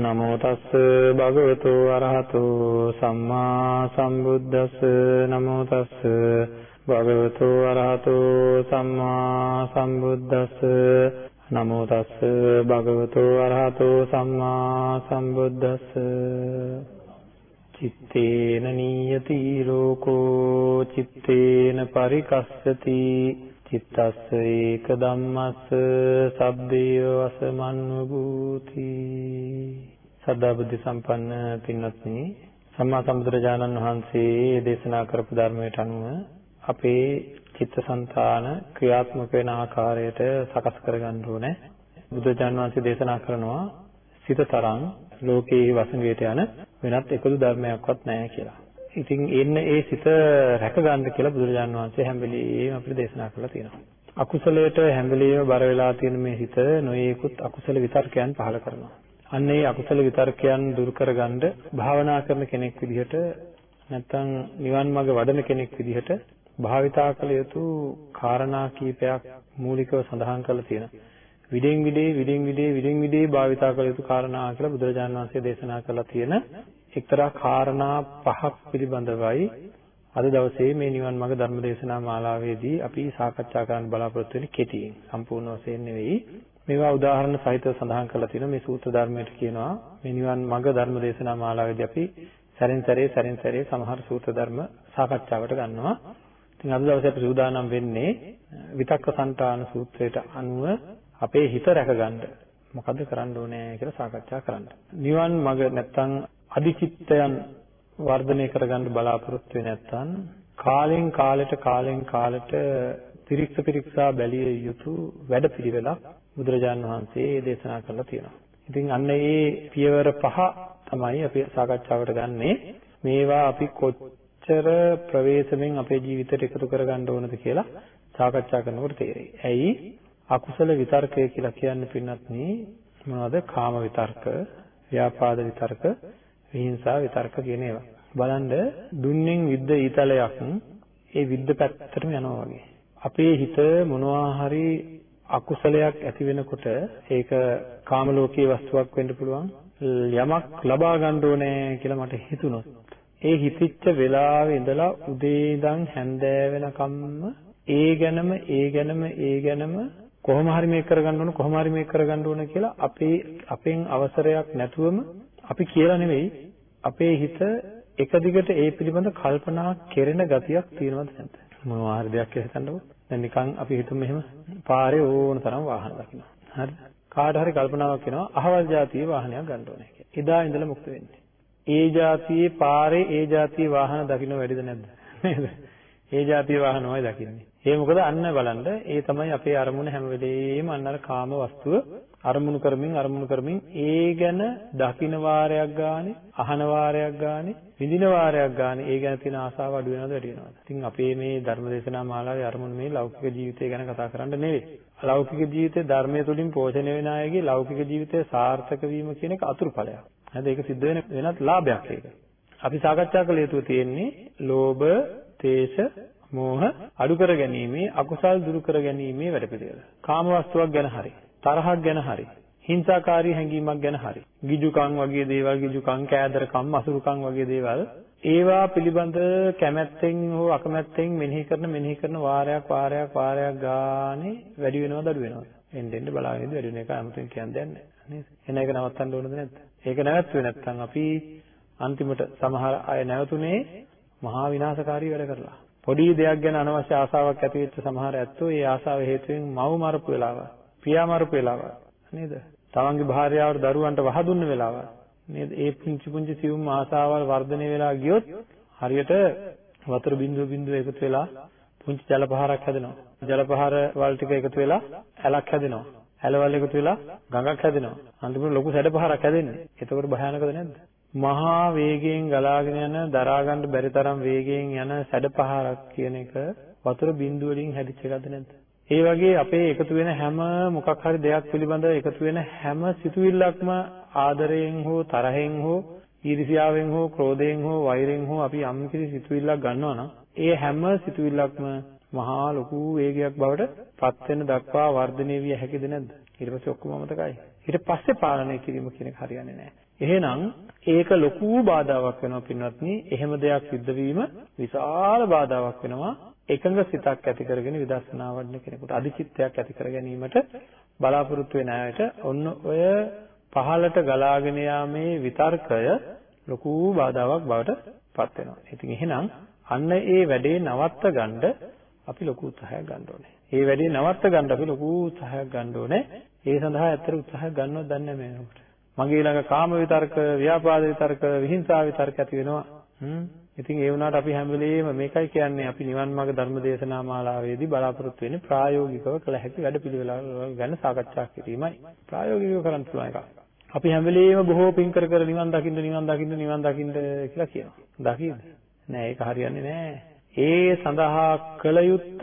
නමෝ තස්ස භගවතු අරහතු සම්මා සම්බුද්දස්ස නමෝ තස්ස භගවතු අරහතු සම්මා සම්බුද්දස්ස නමෝ තස්ස භගවතු අරහතු සම්මා සම්බුද්දස්ස චිත්තේන නීයති ලෝකෝ චිත්තේන පරිකස්සති. චිත්තස්ස ඒක ධම්මස්ස සබ්බේව වසමන්ව භූති. සදා බුද්ධ සම්පන්න පින්වත්නි සම්මා සම්බුදුරජාණන් වහන්සේ දේශනා කරපු ධර්මයට අනුව අපේ චිත්තසංතාන ක්‍රියාත්මක වෙන ආකාරයට සකස් කරගන්න ඕනේ. බුදුජාන විශ්වසේ දේශනා කරනවා සිත තරම් ලෝකයේ වසඟයට යන වෙනත් එකදු ධර්මයක්වත් නැහැ කියලා. ඉතින් එන්න ඒ සිත රැකගන්න කියලා බුදුරජාණන් වහන්සේ හැම වෙලෙම අපිට දේශනා කරලා තියෙනවා. අකුසලයට හැම වෙලෙම බර වෙලා තියෙන මේ හිත නොයේකුත් අකුසල විතර්කයන් පහළ කරනවා. අන්න ඒ අකුසල විතර්කයන් දුරු කරගන්න භාවනා කරන කෙනෙක් විදිහට නැත්නම් නිවන් මඟ වඩන කෙනෙක් විදිහට භාවිතා කළ යුතු කාරණා කීපයක් මූලිකව සඳහන් කරලා තියෙනවා. විදෙන් විදේ විදෙන් විදේ විදෙන් විදේ භාවිතා කළ යුතු කාරණා කියලා බුදුරජාණන් වහන්සේ දේශනා කරලා තියෙන එක්තරා කාරණා පහක් පිළිබඳවයි අද දවසේ මේ නිවන් මාර්ග ධර්ම දේශනා මාලාවේදී අපි සාකච්ඡා කරන්න බලාපොරොත්තු වෙන්නේ කෙටියෙන් සම්පූර්ණ වශයෙන් නෙවෙයි මේවා උදාහරණ සහිතව සඳහන් කරලා තියෙනවා. මේ සූත්‍ර ධර්මයට කියනවා මේ නිවන් මාර්ග ධර්ම දේශනා මාලාවේදී අපි සැරින් සැරේ සැරින් සැරේ සමහර සූත්‍ර ධර්ම සාකච්ඡාවට ගන්නවා. ඉතින් අද දවසේ අපි සූදානම් වෙන්නේ විතක්ක සංතාන සූත්‍රයට අනුව අපේ හිත රැකගන්න. මොකද කරන්න ඕනේ කියලා සාකච්ඡා කරන්න. නිවන් මඟ නැත්තම් අධිචිත්තයන් වර්ධනය කරගන්න බලාපොරොත්තු වෙන්නේ නැත්තම් කාලෙන් කාලෙට කාලෙන් කාලෙට පිරික්ස පිරික්සා බැලිය යුතු වැඩපිළිවෙලක් බුදුරජාන් වහන්සේ දේශනා කරලා තියෙනවා. ඉතින් අන්න ඒ පියවර පහ තමයි අපි සාකච්ඡාවට ගන්නේ. මේවා අපි කොච්චර ප්‍රවේශමෙන් අපේ ජීවිතයට එකතු කරගන්න ඕනද කියලා සාකච්ඡා කරනකොට තේරෙයි. ඇයි? අකුසල විතර්කය කියලා කියන්නේ පින්වත්නි මොනවද? කාම විතර්ක, ව්‍යාපාද විතර්ක, විහිංසා විතර්ක කියන ඒවා. බලන්න දුන්නෙන් විද්ද ඊතලයක් ඒ විද්ද පැත්තටම යනවා වගේ. අපේ හිත මොනවා හරි අකුසලයක් ඇති වෙනකොට ඒක කාම ලෝකයේ වස්තුවක් වෙන්න පුළුවන්. යමක් ලබා ගන්න ඕනේ කියලා මට හිතුණොත් ඒ හිතිච්ච වෙලාවේ ඉඳලා උදේ ඉඳන් හැන්දෑ වෙනකම්ම ඒ ගැනම ඒ ගැනම ඒ ගැනම කොහොම හරි මේක කරගන්න ඕන කොහොම හරි මේක කරගන්න ඕන කියලා අපේ අපෙන් අවසරයක් නැතුවම අපි කියලා නෙවෙයි අපේ හිත එක දිගට ඒ පිළිබඳ කල්පනා කෙරෙන ගතියක් තියෙනවද නැද්ද මොනවා හරි දෙයක් කියලා හිතන්නකො දැන් නිකන් අපි හිතමු මෙහෙම පාරේ ඕන තරම් වාහන දකිනවා. හරි. කාට හරි කල්පනාවක් එනවා අහවල් જાතියේ වාහනයක් ගන්න ඕනේ කියලා. එදා ඉඳලා මුක්ත වෙන්නේ. ඒ જાතියේ පාරේ ඒ જાතියේ වාහන දකින්න වැඩිද නැද්ද? නේද? ඒ જાතියේ වාහනමයි දකින්නේ. ඒ මොකද අන්න බලන්න ඒ තමයි අපේ අරමුණ හැම වෙලේම අන්න අර කාම වස්තුව අරමුණු කරමින් අරමුණු කරමින් ඒ ගැන දකින වාරයක් ගානේ අහන වාරයක් ගානේ විඳින වාරයක් ගානේ ඒ ගැන තියෙන ආසාව අඩු වෙනවද වැඩි වෙනවද? ඉතින් අපේ මේ ධර්මදේශනා මාලාවේ අරමුණ මේ ලෞකික ජීවිතය ගැන කතා කරන්න නෙවෙයි. ලෞකික ජීවිතේ ධර්මයේ තුලින් පෝෂණය වෙන අයගේ ලෞකික ජීවිතය සාර්ථක වීම කියන එක අතුරුඵලයක්. හරිද? ඒක සිද්ධ වෙන වෙනත් ලාභයක් ඒක. අපි සාකච්ඡා කළ යුතු තියෙන්නේ ලෝභ, තේෂ, මෝහ අඩු කර ගැනීමේ අකුසල් දුරු කර ගැනීමේ වැඩපිළිවෙල. කාම වස්තුවක් ගැන හරි, තරහක් ගැන හරි, හිංසාකාරී හැඟීමක් ගැන හරි, ගිජුකම් වගේ දේවල්, ගිජුකම්, කෑදරකම්, අසුරුකම් වගේ දේවල් ඒවා පිළිබඳ කැමැත්තෙන් හෝ අකමැත්තෙන් මෙනෙහි කරන මෙනෙහි කරන වාරයක් වාරයක් වාරයක් ගානේ වැඩි වෙනවද අඩු වෙනවද? එන්න එන්න බලාගෙන ඉඳි වැඩි වෙන එක 아무තෙන් කියන්න දෙයක් නැහැ නේද? එන එක නවත්තන්න ඕනද නැද්ද? ඒක නැවැත්තුවේ නැත්නම් අපි අන්තිමට සමහර අය නැවතුනේ මහා විනාශකාරී වැඩ කරලා. පොඩි දෙයක් ගැන අනවශ්‍ය ආසාවක් ඇති වෙච්ච සමහර ඇත්තෝ ඒ ආසාව හේතුවෙන් මව් මරපු වෙලාව, පියා මරපු වෙලාව නේද? තමන්ගේ භාර්යාවට දරුවන්ට වහ දුන්න වෙලාව නේද? ඒ පුංචි පුංචි සියුම් ආසාවල් වර්ධනය වෙලා ගියොත් හරියට වතුර බිඳුව බිඳුව එකතු වෙලා පුංචි ජල පහරක් හැදෙනවා. ජල පහර වල ටික එකතු වෙලා ඇලක් හැදෙනවා. ඇලවල් එකතු වෙලා ගඟක් හැදෙනවා. අන්තිමට ලොකු සැඩ පහරක් හැදෙන්නේ. එතකොට භයානකද නැද්ද? මහා වේගයෙන් ගලාගෙන යන දරා ගන්න බැරි තරම් වේගයෙන් යන සැඩපහරක් කියන එක වතුර බින්දුව වලින් හැදිච්ච එකද නැද්ද? ඒ වගේ අපේ එකතු වෙන හැම මොකක් හරි දෙයක් පිළිබඳව එකතු වෙන හැම සිතුවිල්ලක්ම ආදරයෙන් හෝ තරහෙන් හෝ ඊර්ෂ්‍යාවෙන් හෝ ක්‍රෝධයෙන් හෝ වෛරයෙන් හෝ අපි යම් කිසි සිතුවිල්ලක් ගන්නවා නම් ඒ හැම සිතුවිල්ලක්ම මහා ලොකු වේගයක් බවට පත් වෙන දක්වා වර්ධනය විය හැකිද නැද්ද? ඊට පස්සේ ඔක්කොම අමතකයි. ඊට පස්සේ පාලනය කිරීම කියන එක හරියන්නේ නැහැ. එහෙනම් ඒක ලොකු බාධාවක් වෙනවා පින්වත්නි. එහෙම දෙයක් සිද්ධ වීම විශාල බාධාවක් වෙනවා. එකඟ සිතක් ඇති කරගෙන විදර්ශනා වඩන කෙනෙකුට අධිචිත්තයක් ඇති කර ගැනීමට බලාපොරොත්තු වෙන අයට ඔන්න ඔය පහළට ගලාගෙන යාමේ විතර්කය ලොකු බාධාවක් බවට පත් වෙනවා. ඉතින් එහෙනම් අන්න ඒ වැඩේ නවත්ත ගන්න අපි ලොකු උත්සාහයක් ගන්න ඕනේ. ඒ වැඩේ නවත්ත ගන්න අපි ලොකු උත්සාහයක් ගන්න ඕනේ. ඒ සඳහා ඇත්තට උත්සාහයක් ගන්නවද දන්නේ නැහැ මේකට. මගේ ළඟ කාම විතර්ක, ව්‍යාපාද විතර්ක, විහිංසාව විතර්ක ඇති වෙනවා. හ්ම්. ඉතින් ඒ වුණාට අපි හැම වෙලෙම මේකයි කියන්නේ අපි නිවන් මාර්ග ධර්ම දේශනා මාලාවේදී බලාපොරොත්තු වෙන්නේ ප්‍රායෝගිකව කළ හැකි වැඩපිළිවෙළ ගැන සාකච්ඡා කිරීමයි. ප්‍රායෝගිකව කරන්න පුළුවන් එකක්. අපි හැම වෙලෙම බොහෝ පින් කර කර නිවන් දකින්න නිවන් දකින්න නිවන් දකින්න කියලා කියනවා. දකිද? නෑ ඒක හරියන්නේ නෑ. ඒ සඳහා කළ යුත්ත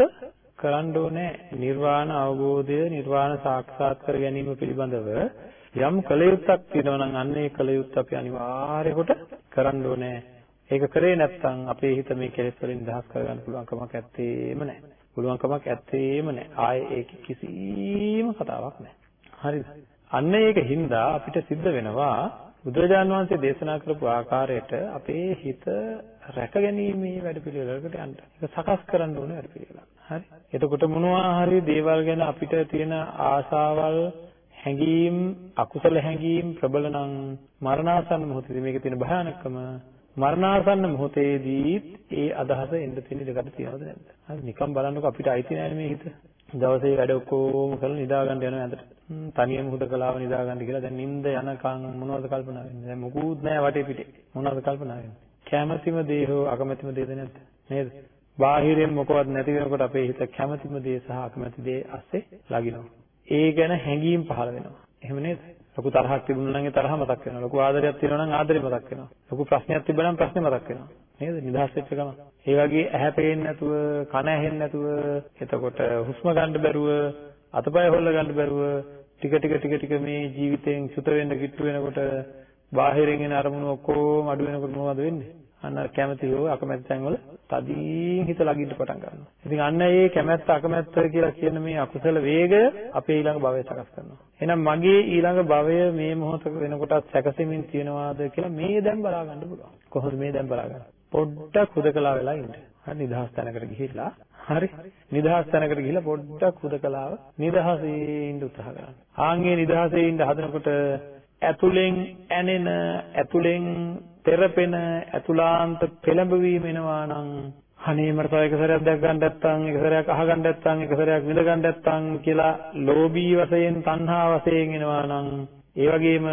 කරන්න ඕනේ නිර්වාණ අවබෝධය නිර්වාණ සාක්ෂාත් කර ගැනීම පිළිබඳව යම් කළ යුත්තක් තියෙනවා නම් අන්න ඒ කළ යුත්ත අපි අනිවාර්යකොට කරන්න ඕනේ. ඒක කරේ නැත්නම් අපේ හිත මේ කෙලෙස් වලින් දහස් කරගන්න පුළුවන් කමක් ඇත්තේම නැහැ. පුළුවන් කමක් ඇත්තේම නැහැ. ආයේ ඒක කිසිම කතාවක් නැහැ. හරිද? අන්න ඒක හින්දා අපිට සිද්ධ වෙනවා බුදුරජාණන් වහන්සේ දේශනා කරපු ආකාරයට අපේ හිත රැකගැනීමේ වැඩපිළිවෙලකට යන්න. ඒක සකස් කරන්න ඕනේ වැඩපිළිවෙලක්. හරි. එතකොට මොනවා හරි දේවල් ගැන අපිට තියෙන ආසාවල් හැඟීම් අකුසල හැඟීම් ප්‍රබල නම් මරණාසන්න මොහොතේදී මේකේ තියෙන භයානකම මරණාසන්න මොහොතේදී ඒ අදහස එන්න තියෙන දෙකට තියනවද නැද්ද? හරි නිකන් බලන්නකො අපිට අයිති නැහැ මේ හිත. දවසේ වැඩ ඔක්කොම කරලා නිදා ගන්න යනවා ඇඳට. තනියම හුදකලාව නිදා ගන්න කියලා දැන් නිින්ද යනකම් මොනවද කල්පනා වෙන්නේ? දැන් මොකුත් නැහැ වටේ පිටේ. මොනවද කල්පනා වෙන්නේ? කැමැතිම දේ හෝ අකමැතිම දේද නැද්ද? නේද? බාහිරින් මොකවත් නැති වෙනකොට අපේ හිත කැමැතිම දේ සහ අකමැති දේ අස්සේ ලගිනවා. ඒ ගැන හැඟීම් පහළ වෙනවා. එහෙම නේද? ලොකු තරහක් තිබුණා නම් ඒ තරහ මතක් වෙනවා. ලොකු ආදරයක් තියෙනවා නම් ආදරේ මතක් වෙනවා. ලොකු ප්‍රශ්නයක් තිබුණා නම් ප්‍රශ්නේ මතක් වෙනවා. නේද? නිදහස් වෙච්ච ගමන්. ඒ වගේ ඇහැ පේන්නේ නැතුව, කන ඇහෙන්නේ නැතුව, එතකොට හුස්ම ගන්න බැරුව, අතපය හොල්ල ගන්න බැරුව, ටික ටික ටික ටික මේ ජීවිතයෙන් චුත වෙන්න කිට්ටු වෙනකොට බාහිරින් එන අරමුණු ඔක්කොම අඩු වෙනකොට මොනවද වෙන්නේ? අන්න කැමැති හෝ අකමැති තැන්වල තදින් හිත ලගින්න පටන් ගන්නවා. ඉතින් අන්න ඒ කැමැත්ත අකමැත්ත කියලා කියන මේ අකුසල වේගය අපේ ඊළඟ භවය සකස් කරනවා. එහෙනම් මගේ ඊළඟ භවය මේ මොහොත වෙනකොටත් සැකසෙමින් තියෙනවාද කියලා මේ දැන් බලා ගන්න පුළුවන්. කොහොමද මේ දැන් බලා ගන්න? පොඩ්ඩක් හුදකලා වෙලා ඉන්න. හරි නිදහස් තැනකට ගිහිල්ලා හරි නිදහස් තැනකට ගිහිල්ලා පොඩ්ඩක් හුදකලාව නිදහසේ ඉන්න උත්සාහ කරන්න. ආන්ගේ නිදහසේ ඉන්න හදනකොට ඇතුලෙන් ඇනෙන ඇතුලෙන් තෙරපෙන ඇතුලාන්ත පෙළඹවීම එනවා නම් අනේ මට තව එක සැරයක් දැක් ගන්න නැත්නම් එක සැරයක් අහ ගන්න නැත්නම් එක සැරයක් විඳ ගන්න නැත්නම් කියලා ලෝභී වශයෙන් තණ්හා වශයෙන් එනවා නම් ඒ වගේම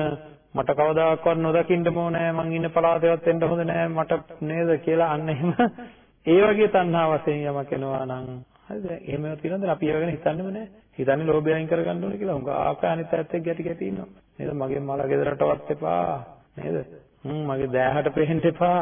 මට කවදාකවත් නොදකින්න ඕනේ මං ඉන්න පළාතේවත් එන්න හොඳ නෑ මට නේද කියලා අන්න එහෙම ඒ වගේ තණ්හා වශයෙන් යමක් එනවා නම් හරිද? එහෙම තියෙනවද අපි ඒව ගැන හිතන්නෙම නෑ. හිතන්නේ ලෝභය අයින් කරගන්න ඕනේ කියලා. හුඟ ආකාර අනිත් පැත්තට ගැටි ගැටි ඉන්නවා. නේද? මගේ මල ගෙදරටවත් එපා. නේද? හ්ම් මගේ දෑහට පෙහෙන්න එපා.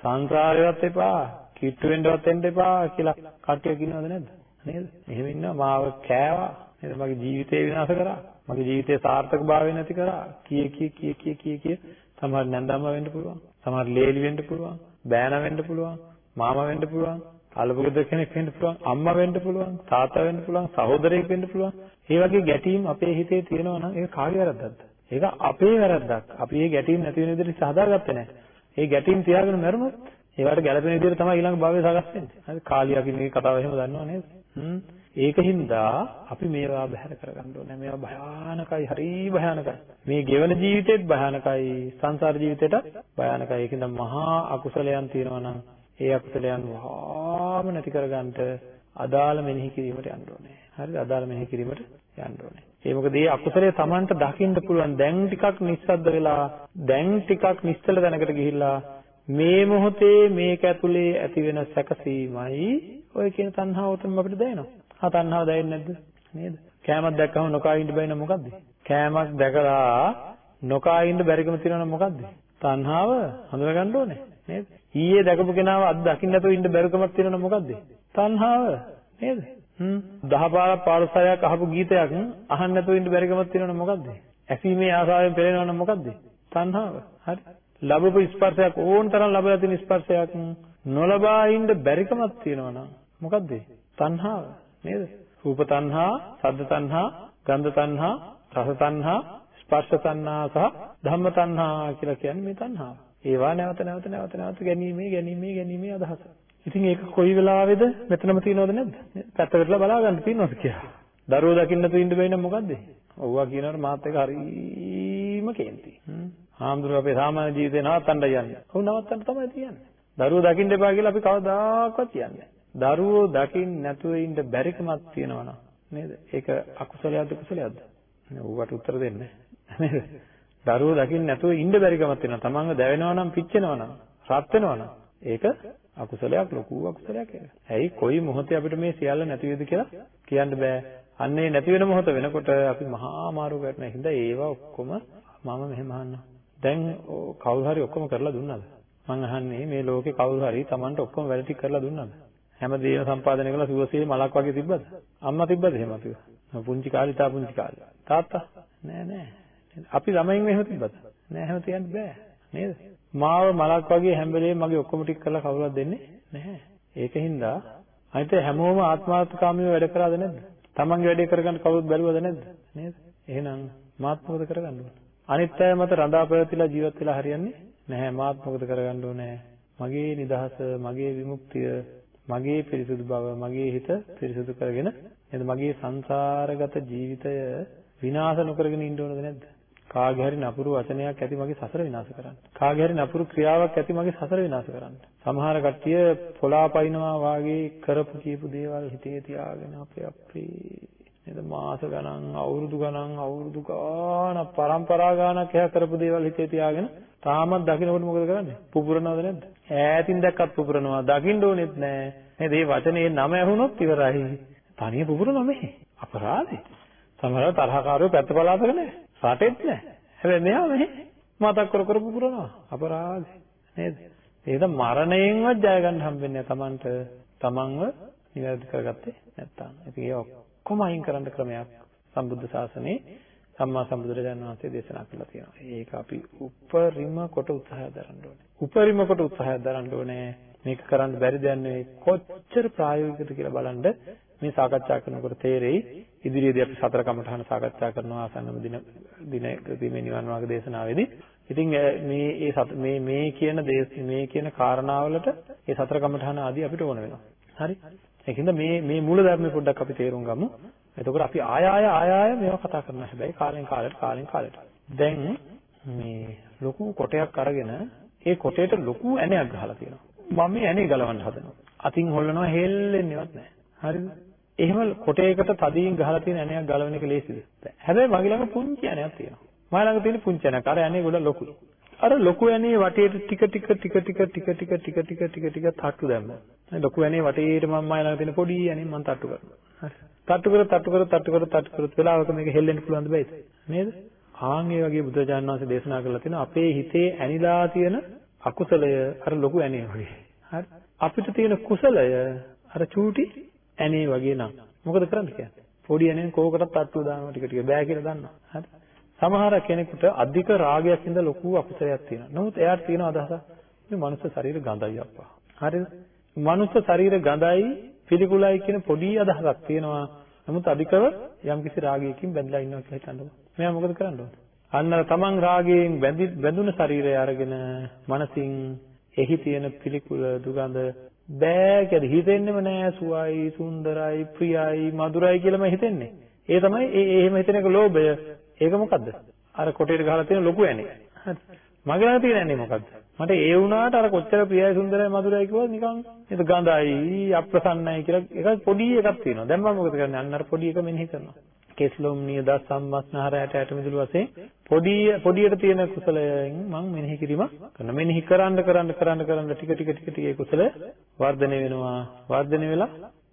සංසාරේවත් එපා. කිට්ටු වෙන්නවත් එන්න එපා කියලා කට්ටියක් ඉන්නවද නැද්ද? නේද? එහෙම ඉන්නවා. මාව කෑවා. නේද? මගේ ජීවිතේ විනාශ කරා. මගේ ජීවිතේ සාර්ථකභාවය නැති කරා. කී කී කී කී කී කී සමහර නැන්දම්ම වෙන්න පුළුවන්. සමහර ලේලි වෙන්න පුළුවන්. බෑනා වෙන්න පුළුවන්. මාමා වෙන්න පුළුවන්. අලපගෙද කෙනෙක් වෙන්න පුළුවන්. අම්මා වෙන්න පුළුවන්. තාත්තා වෙන්න පුළුවන්. සහෝදරයෙක් වෙන්න පුළුවන්. ඒ වගේ ගැටීම් අපේ හිතේ තියෙනවා නම් ඒක කාගේ වැරද්දක්ද? ඒක අපේ වැරද්දක්. අපි මේ ගැටීම් නැති වෙන විදිහට හදාගත්තේ නැහැ. මේ ගැටීම් තියාගෙන මැරුණොත් ඒවට ගැළපෙන විදිහට තමයි ඊළඟ භවයේ සකස් වෙන්නේ. හරි කාලියාගේ මේ කතාව එහෙම දන්නව නේද? හ්ම්. ඒකින්දා අපි මේවා බැහැර කරගන්න ඕනේ. මේවා භයානකයි, හරි භයානකයි. මේ ගෙවන ජීවිතේත් භයානකයි, සංසාර ජීවිතේටත් භයානකයි. ඒකින්ද මහා අකුසලයන් තියෙනවා නම් ඒ අකුසලයන් වහාම නැති කරගන්නට අදාළ මෙනෙහි කිරීමට යන්න ඕනේ. හරිද? අදාළ මෙනෙහි කිරීමට යන්න ඕනේ. ඒ මොකද මේ අකුසලයේ Tamanට දකින්න පුළුවන් දැන් ටිකක් නිස්සද්ද වෙලා දැන් ටිකක් නිශ්චල දැනකට ගිහිල්ලා මේ මොහොතේ මේක ඇතුලේ ඇති වෙන සැකසීමයි ඔය කියන තණ්හාව උතම අපිට දැනෙනවා. ආ තණ්හාව දැනෙන්නේ නැද්ද? නේද? කෑමක් දැක්කම නොකා ඉන්න බැහැ මොකද්ද? කෑමක් දැකලා නොකා ඉන්න බැරිකම තියෙනවා මොකද්ද? තණ්හාව හඳුනා ගන්න ඕනේ නේද? ඊයේ දැකපු කෙනාව අද දකින්න නැතුව ඉන්න බැරුකමක් තියෙනවනේ මොකද්ද? තණ්හාව නේද? හ්ම් දහ පාරක් පාරසයක් අහපු ගීතයක් අහන්න නැතුව ඉන්න බැරිකමක් තියෙනවනේ මොකද්ද? ඇසීමේ ආසාවෙන් පෙළෙනවනේ මොකද්ද? තණ්හාව. හරි. ලැබපු ස්පර්ශයක් ඕන තරම් ලැබලා තියෙන ස්පර්ශයක් නොලබා ඉන්න බැරිකමක් තියෙනවනම් මොකද්ද? තණ්හාව නේද? රූප තණ්හා, සද්ද තණ්හා, ගන්ධ තණ්හා, රස තණ්හා, ස්පර්ශ තණ්හා සහ ධම්ම තණ්හා කියලා කියන්නේ මේ තණ්හාව. ඒවා නැවත නැවත නැවත නැවත ගැනීමේ ගැනීමේ ගැනීමේ අදහස. ඉතින් ඒක කොයි වෙලාවෙද මෙතනම තියනවද නැද්ද? පැත්තකටලා බලා ගන්න තියනවද කියලා. දරුවෝ දකින්න තු ඉන්න බැයි නම් මොකද්ද? ඔව්වා කියනවට මාත් එක හරීම කේන්ති. හාමුදුරුවෝ අපේ සාමාන්‍ය ජීවිතේ නවත්තන්න යන්නේ. ඔව් නවත්තන්න තමයි තියන්නේ. දරුවෝ දකින්න එපා කියලා අපි කවදාකවත් කියන්නේ දරුවෝ දකින්න නැතුව ඉන්න බැරිකමක් තියෙනවා නේද? ඒක අකුසලයක්ද කුසලයක්ද? ඌවට උත්තර දෙන්න නේද? දරුවෝ දකින්න නැතුව ඉන්න බැරිකමක් තියෙනවා. තමන්ව දැවෙනවා නම් පිච්චෙනවා නම් රත් වෙනවා නම් ඒක අකුසලයක් ලොකු අකුසලයක් ඒක. ඇයි කොයි මොහොතේ අපිට මේ සියල්ල නැති වෙයිද කියලා කියන්න බෑ. අන්නේ නැති වෙන මොහොත වෙනකොට අපි මහා අමාරු කරන හින්දා ඒවා ඔක්කොම මම මෙහෙම අහන්නවා. දැන් කවුරු හරි ඔක්කොම කරලා දුන්නාද? මං අහන්නේ මේ ලෝකේ කවුරු හරි Tamanට ඔක්කොම වැඩ ටික කරලා දුන්නාද? හැම දේම සම්පාදනය කරලා සුවසේ මලක් වගේ තිබ්බද? අම්මා තිබ්බද එහෙම අපිව? පුංචි කාලේ තා පුංචි කාලේ. තාත්තා? නෑ නෑ. අපි ළමයින් මෙහෙම තිබ්බද? නෑ එහෙම තියන්න බෑ. නේද? මාව මලක් වගේ හැම වෙලේම මගේ ඔක්කොම ටික කරලා කවුරුවත් දෙන්නේ නැහැ. ඒකින්ද අනිත් හැමෝම ආත්මාර්ථකාමීව වැඩ කරාද නැද්ද? තමන්ගේ වැඩේ කරගන්න කවුරුත් බැලුවද නැද්ද? නේද? එහෙනම් මාත් මොකද කරගන්න ඕන? අනිත් අය මත රඳා පැවතිලා ජීවත් වෙලා හරියන්නේ නැහැ. මාත් මොකද කරගන්න ඕනේ? මගේ නිදහස, මගේ විමුක්තිය, මගේ පිරිසුදු බව, මගේ හිත පිරිසුදු කරගෙන නේද? මගේ සංසාරගත ජීවිතය විනාශ නොකරගෙන ඉන්න ඕනද නැද්ද? කාගේ හරි නපුරු වචනයක් ඇති මගේ සසර විනාශ කරන්න. කාගේ හරි නපුරු ක්‍රියාවක් ඇති මගේ සසර විනාශ කරන්න. සමහර කට්ටිය පොලාපයින්නවා වාගේ කරපු කියපු දේවල් හිතේ තියාගෙන අපේ අපේ නේද මාස ගණන් අවුරුදු ගණන් අවුරුදු ගාන පරම්පරා ගානක් එහා කරපු දේවල් හිතේ තියාගෙන තාමත් දකින්නකොට මොකද කරන්නේ? පුපුරනවද නැද්ද? ඈතින් දැක්කත් පුපුරනවා. දකින්න ඕනෙත් නෑ. නේද? මේ වචනේ නම ඇහුනොත් ඉවරයි. තනිය පුපුරනවා මේ. අපරාධේ. සමහරව තරහකාරයෝ පැත්ත පලාතක නෑ. රටෙත් නෑ. හැබැයි මෙහා මෙහෙ මතක් කර කර පුපුරනවා. අපරාධේ. නේද? ඒක මරණයෙන්වත් ජය ගන්න හම්බෙන්නේ නැහැ Tamanට. Tamanව නිවැරදි කරගත්තේ නැත්තම්. ඉතින් ඒ ඔක්කොම අයින් කරන්න ක්‍රමයක් සම්බුද්ධ ශාසනයේ සම්මා සම්බුදුරජාණන් වහන්සේ දේශනා කළා තියෙනවා. ඒක අපි උපරිම කොට උත්සාහය දරන්න ඕනේ. උපරිම කොට උත්සාහය දරන්න ඕනේ. මේක කරන්න බැරි දෙයක් නෙවෙයි. කොච්චර ප්‍රායෝගිකද කියලා බලන්න මේ සාකච්ඡා කරනකොට තේරෙයි ඉදිරියේදී අපි සතර කමඨහන සාකච්ඡා කරනවා ආසන්නම දින දිනකදී මේ නිවන් මාර්ග දේශනාවේදී. ඉතින් මේ ඒ මේ මේ කියන මේ කියන කාරණාවලට ඒ සතර කමඨහන ආදී අපිට ඕන වෙනවා. හරි? ඒකින්ද මේ මේ මූල ධර්ම පොඩ්ඩක් අපි තේරුම් ගමු. එතකොට අපි ආය ආය ආය ආය මේවා කතා කරනවා. හැබැයි කාලෙන් කාලයට කාලෙන් කාලයට. දැන් මේ ලොකු කොටයක් අරගෙන ඒ කොටේට ලොකු ඇණයක් ගහලා තියෙනවා. මම මේ ඇණේ ගලවන්න හදනවා. අතින් හොල්ලනවා හෙල්ලෙන්නේවත් නැහැ. හරිද? එහෙම කොටයකට තදින් ගහලා තියෙන ඇණයක් ගලවන එක ලේසිද? හැබැයි මගේ ළඟ පුංචි ඇණයක් තියෙනවා. මගේ ළඟ තියෙන පුංචි ඇණයක්. අර ඇණේ ගොඩ ලොකුයි. අර ලොකු ඇණේ වටේට ටික ටික ටික ටික ටික ටික ටික ටික ටික ටික තට්ටු දැම්මා. ලොකු ඇණේ වටේට මම මගේ ළඟ තියෙන පොඩි ඇණේ මම තට්ටු කරනවා. හරි. තට්ටු කර තට්ටු කර තට්ටු කර තට්ටු කර වෙලාවක මේක හෙල්ලෙන්න පුළුවන්ද බෑද? නේද? ආන් ඒ වගේ බුදුරජාණන් වහන්සේ දේශනා කරලා තියෙනවා අපේ හිතේ ඇනිලා තියෙන අකුසලය අර ලොකු ඇණේ වගේ. හරි. අපිට තියෙන කුසලය අර චූටි ඇනේ වගේ නම් මොකද කරන්න කියන්නේ? පොඩි ඇනෙන් කෝකටත් තට්ටුව දානවා ටික ටික බෑ කියලා දන්නවා. හරි. සමහර කෙනෙකුට අධික රාගයක් ඉඳලා ලොකු අකුසලයක් තියෙනවා. නමුත් එයාට තියෙන අදහස මේ මනුස්ස ශරීර ගඳයි අප්පා. හරිද? මනුස්ස ශරීර ගඳයි පිළිකුලයි කියන පොඩි අදහසක් තියෙනවා. නමුත් අධිකව යම්කිසි රාගයකින් බැඳලා ඉන්නවා කියලා හිතන්න. මෙයා මොකද කරන්න ඕන? අන්න තමන් රාගයෙන් බැඳුන ශරීරය අරගෙන මනසින් එහි තියෙන පිළිකුල දුගඳ බෑ කියලා හිතෙන්නෙම නෑ සුවයි සුන්දරයි ප්‍රියයි මధుරයි කියලාම හිතෙන්නේ. ඒ තමයි ඒ එහෙම හිතන එක ලෝභය. ඒක මොකද්ද? අර කොටේට ගහලා තියෙන ලොකු ඇනේ. හරි. මගේ ළඟ තියෙන ඇනේ මොකද්ද? මට ඒ වුණාට අර කොච්චර ප්‍රියයි සුන්දරයි මధుරයි කිව්වොත් නිකන් ඒක ගඳයි අප්‍රසන්නයි කියලා එක පොඩි එකක් තියෙනවා. දැන් මම මොකද කරන්නේ? අන්න අර පොඩි එක මෙනෙහි කරනවා. කෙස්ලොම් නියද සම්මස්නහර ඇට ඇට මිදුළු වශයෙන් පොඩි පොඩියට තියෙන කුසලයෙන් මම මෙනෙහි කිරීම කරනවා. මෙනෙහි කරන්න කරන්න කරන්න කරන්න ටික ටික ටික ටික ඒ කුසල වර්ධනය වෙනවා. වර්ධනය වෙලා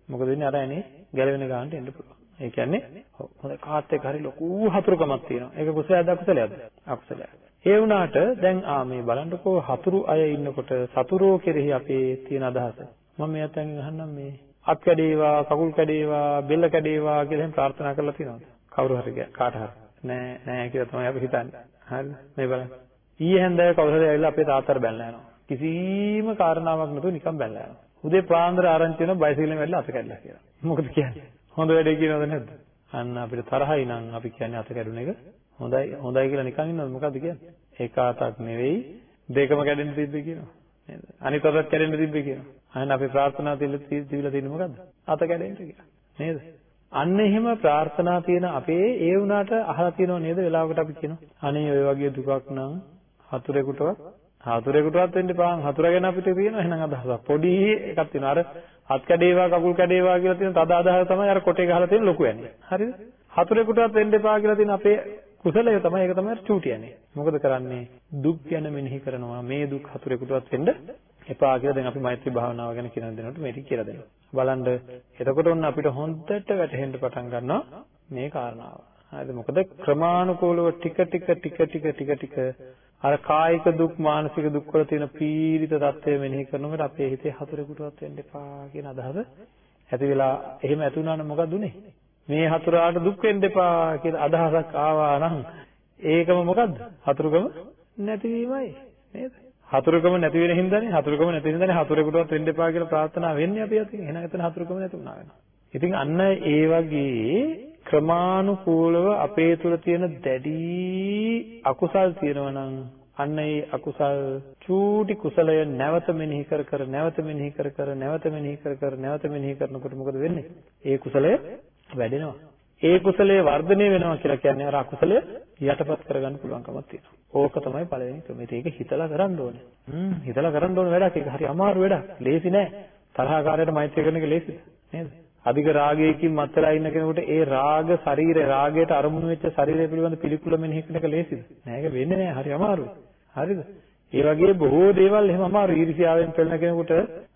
මොකද වෙන්නේ? අර ඇනේ ගැලවෙන ගානට එන්න පුළුවන්. ඒ කියන්නේ හොඳ කාත් එක්ක හරි ලොකු හතුරුකමක් තියෙනවා. ඒක කුසලයක්ද අකුසලයක්ද? අකුසලයක්. ඒ වුණාට දැන් ආ මේ බලන්නකෝ හතුරු අය ඉන්නකොට සතුරෝ කෙරෙහි අපේ තියෙන අදහස. මම මේ අතෙන් අහන්නම් මේ අත් කැඩේවා, කකුල් කැඩේවා, බෙල්ල කැඩේවා කියලා එහෙම ප්‍රාර්ථනා කරලා තියෙනවද? කවුරු හරි කාට හරි. නෑ නෑ කියලා තමයි අපි හිතන්නේ. හරිද? මේ බලන්න. ඊයේ හැන්දෑව කවුරු හරි ඇවිල්ලා අපේ තාත්තට බැලලා යනවා. කිසිම කාරණාවක් නැතුව නිකන් බැලලා යනවා. උදේ පාන්දර ආරංචි වෙනවා බයිසිකලෙන් වැටලා අත කැඩලා කියලා. මොකද කියන්නේ? හොඳ වැඩේ කියනවද නැද්ද? අන්න අපිට තරහයි නම් අපි කියන්නේ අත කැඩුන එක හොඳයි හොඳයි කියලා නිකන් ඉන්නවද මොකද්ද කියන්නේ? ඒක ආතක් නෙවෙයි දෙකම කැඩෙන්න තිබ්බේ කියනවා. නේද? අනිත් අතත් කැඩෙන්න තිබ්බේ කියනවා. අහන්න අපි ප්‍රාර්ථනා තියලා තියෙන්නේ මොකද්ද? අත කැඩෙන්න කියලා. නේද? අන්න එහෙම ප්‍රාර්ථනා තියෙන අපේ ඒ වුණාට අහලා තියෙනව නේද වෙලාවකට අපි කියනවා. අනේ ඔය වගේ දුකක් නම් හතුරෙකුටවත් හතුරෙකුටවත් වෙන්න එපා. හතුරා ගැන අපිට තියෙනවා එහෙනම් අදහසක්. පොඩි එකක් තියෙනවා. අර හත් කැඩේවා කකුල් කැඩේවා කියලා තියෙන තද අදහස තමයි අර කොටේ ගහලා තියෙන ලොකු යන්නේ. හරිද? හතුරෙකුටවත් වෙන්න එපා කියලා තියෙන අපේ කුසලය තමයි ඒක තමයි චූටි යන්නේ. මොකද කරන්නේ? දුක් ගැන මෙනෙහි කරනවා. මේ දුක් හතුරෙකුටවත් වෙන්න එපා කියලා දැන් අපි මෛත්‍රී භාවනාව ගැන කියන දෙනකොට මේක කියලා දෙනවා. බලන්න එතකොට ඔන්න අපිට හොඳට වැටහෙන්න පටන් ගන්නවා මේ කාරණාව. හරිද? මොකද ක්‍රමානුකූලව ටික ටික ටික ටික ටික ටික අර කායික දුක් මානසික දුක් වල තියෙන පීඩිත తත්වය මෙනෙහි කරනකොට අපේ හිතේ හතුරෙකුටවත් වෙන්න එපා කියන අදහස ඇති වෙලා එහෙම ඇති වුණා නම් මොකද උනේ? මේ හතුරාට දුක් වෙන්න එපා කියලා අදහසක් ආවා නම් ඒකම මොකද්ද? හතුරුකම නැතිවීමයි නේද? හතුරුකම නැති වෙන හින්දානේ හතුරුකම නැති හින්දානේ හතුරෙකුටවත් වෙන්න එපා කියලා ප්‍රාර්ථනා වෙන්නේ අපි අතින්. එහෙනම් එතන හතුරුකම නැති වුණා වෙනවා. ඉතින් අන්න ඒ වගේ ක්‍රමානුකූලව අපේ තුල තියෙන දැඩි අකුසල් තියෙනවා නම් අන්න ඒ අකුසල් චූටි කුසලය නැවත මෙනෙහි කර කර නැවත මෙනෙහි කර කර නැවත මෙනෙහි කර කර නැවත මෙනෙහි කරනකොට මොකද වෙන්නේ? ඒ කුසලය වැඩෙනවා. ඒ කුසලයේ වර්ධනය වෙනවා කියලා කියන්නේ අර අකුසලය යටපත් කරගන්න පුළුවන්කමක් තියෙනවා. ඕක තමයි පළවෙනි ක්‍රමය. ඒක හිතලා කරන්න ඕනේ. හ්ම් හිතලා කරන්න ඕන වැඩක්. ඒක හරි අමාරු වැඩක්. ලේසි නෑ. තරහකාරයට මෛත්‍රී කරන එක ලේසිද? නේද? අධික රාගයකින් මත් වෙලා ඉන්න කෙනෙකුට ඒ රාග ශරීරය රාගයට අරමුණු වෙච්ච ශරීරය පිළිබඳ පිළිකුල මෙනෙහි කරන එක ලේසිද? නෑ ඒක වෙන්නේ නෑ. හරි අමාරුයි. හරිද? ඒ වගේ බොහෝ දේවල් එහෙම අමාරු ඊර්ෂ්‍යාවෙන් පෙළෙන කෙනෙකුට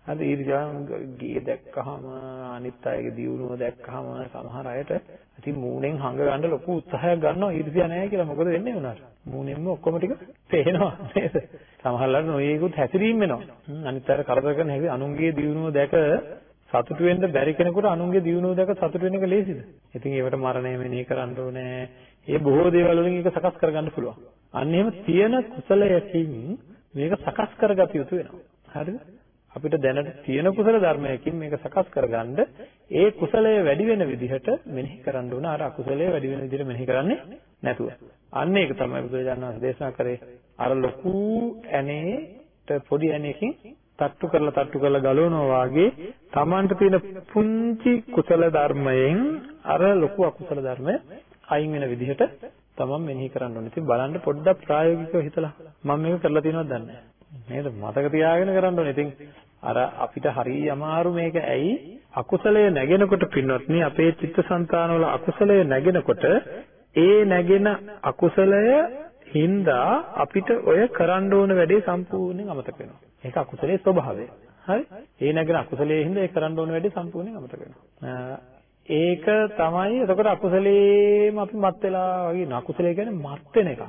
අද ඊර්ෂ්‍යාවෙන් ගියේ දැක්කහම අනිත් අයගේ දියුණුව දැක්කහම සමහර අයට ඉතින් මූණෙන් හංග ගන්න ලොකු උත්සාහයක් ගන්නවා ඊර්ෂ්‍යා නැහැ කියලා මොකද වෙන්නේ උනාට මූණෙන්ම ඔක්කොම ටික පේනවා නේද සමහරවල්ලාට නොයේකුත් හැසිරීම වෙනවා අනිත් අයට කරදර කරන හැටි අනුන්ගේ දියුණුව දැක සතුටු වෙන්න බැරි කෙනෙකුට අනුන්ගේ දියුණුව දැක සතුටු වෙන එක ලේසිද ඉතින් ඒවට මරණය මෙනෙහි කරන්න ඕනේ ඒ බොහෝ දේවල් වලින් ඒක සකස් කරගන්න පුළුවන්. අන්න එහෙම තියෙන කුසලයකින් මේක සකස් කරගත යුතු වෙනවා. හරිද? අපිට දැනට තියෙන කුසල ධර්මයකින් මේක සකස් කරගන්න ඒ කුසලය වැඩි වෙන විදිහට මෙනෙහි කරන්න ඕන අර අකුසලය වැඩි වෙන විදිහට මෙනෙහි කරන්නේ නැතුව. අන්න ඒක තමයි බුදුරජාණන් වහන්සේ දේශනා කරේ අර ලොකු ඇනේට පොඩි ඇනේකින් තට්ටු කරලා තට්ටු කරලා ගලවනවා වාගේ Tamanට තියෙන පුංචි කුසල ධර්මයෙන් අර ලොකු අකුසල ධර්මය අයින් වෙන විදිහට තමන් මෙනෙහි කරන්න ඕනේ. ඉතින් බලන්න පොඩ්ඩක් ප්‍රායෝගිකව හිතලා මම මේක කරලා තියෙනවද දන්නේ නේද? මතක තියාගෙන කරන්න ඕනේ. ඉතින් අර අපිට හරිය අමාරු මේක ඇයි අකුසලය නැගෙනකොට පින්වත්නි අපේ චිත්තසංතානවල අකුසලය නැගෙනකොට ඒ නැගෙන අකුසලය හින්දා අපිට ඔය කරන්න ඕන වැඩේ සම්පූර්ණයෙන් අමතක වෙනවා. ඒක අකුසලයේ ස්වභාවය. හරි? ඒ නැගෙන අකුසලයේ හින්දා ඒ කරන්න ඕන වැඩේ සම්පූර්ණයෙන් අමතක වෙනවා. ඒක තමයි එතකොට අකුසලේම අපි මත් වෙලා වගේ න අකුසලේ කියන්නේ මත් වෙන එක.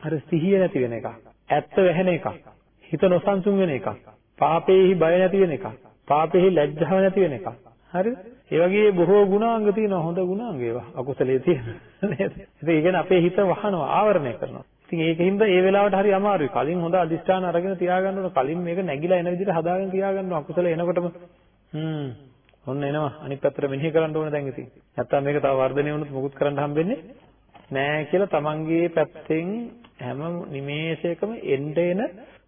අර සිහිය නැති වෙන එක. ඇත්ත වැහෙන එක. හිත නොසන්සුන් වෙන එක. පාපේහි බය නැති වෙන එක. පාපේහි ලැජ්ජාව නැති වෙන එක. හරිද? ඒ වගේ බොහෝ ගුණාංග තියෙනවා හොඳ ගුණාංග ඒවා අකුසලයේ තියෙන නේද? ඉතින් ඒ කියන්නේ අපේ හිත වහනවා ආවරණය කරනවා. ඉතින් ඒකින්ද ඒ වෙලාවට හරි අමාරුයි. කලින් හොඳ අදිෂ්ඨාන අරගෙන තියාගන්න ඕන. කලින් මේක නැగిලා එන විදිහට හදාගෙන තියාගන්න ඕන. අකුසල එනකොටම හ්ම් ඔන්න එනවා අනිත් පැත්තට මෙනෙහි කරන්න ඕන දැන් ඉතින්. නැත්තම් මේක තව වර්ධනය වුණොත් මොකුත් කරන්න හම්බෙන්නේ නෑ කියලා තමන්ගේ පැත්තෙන් හැම නිමේෂයකම එන්න එන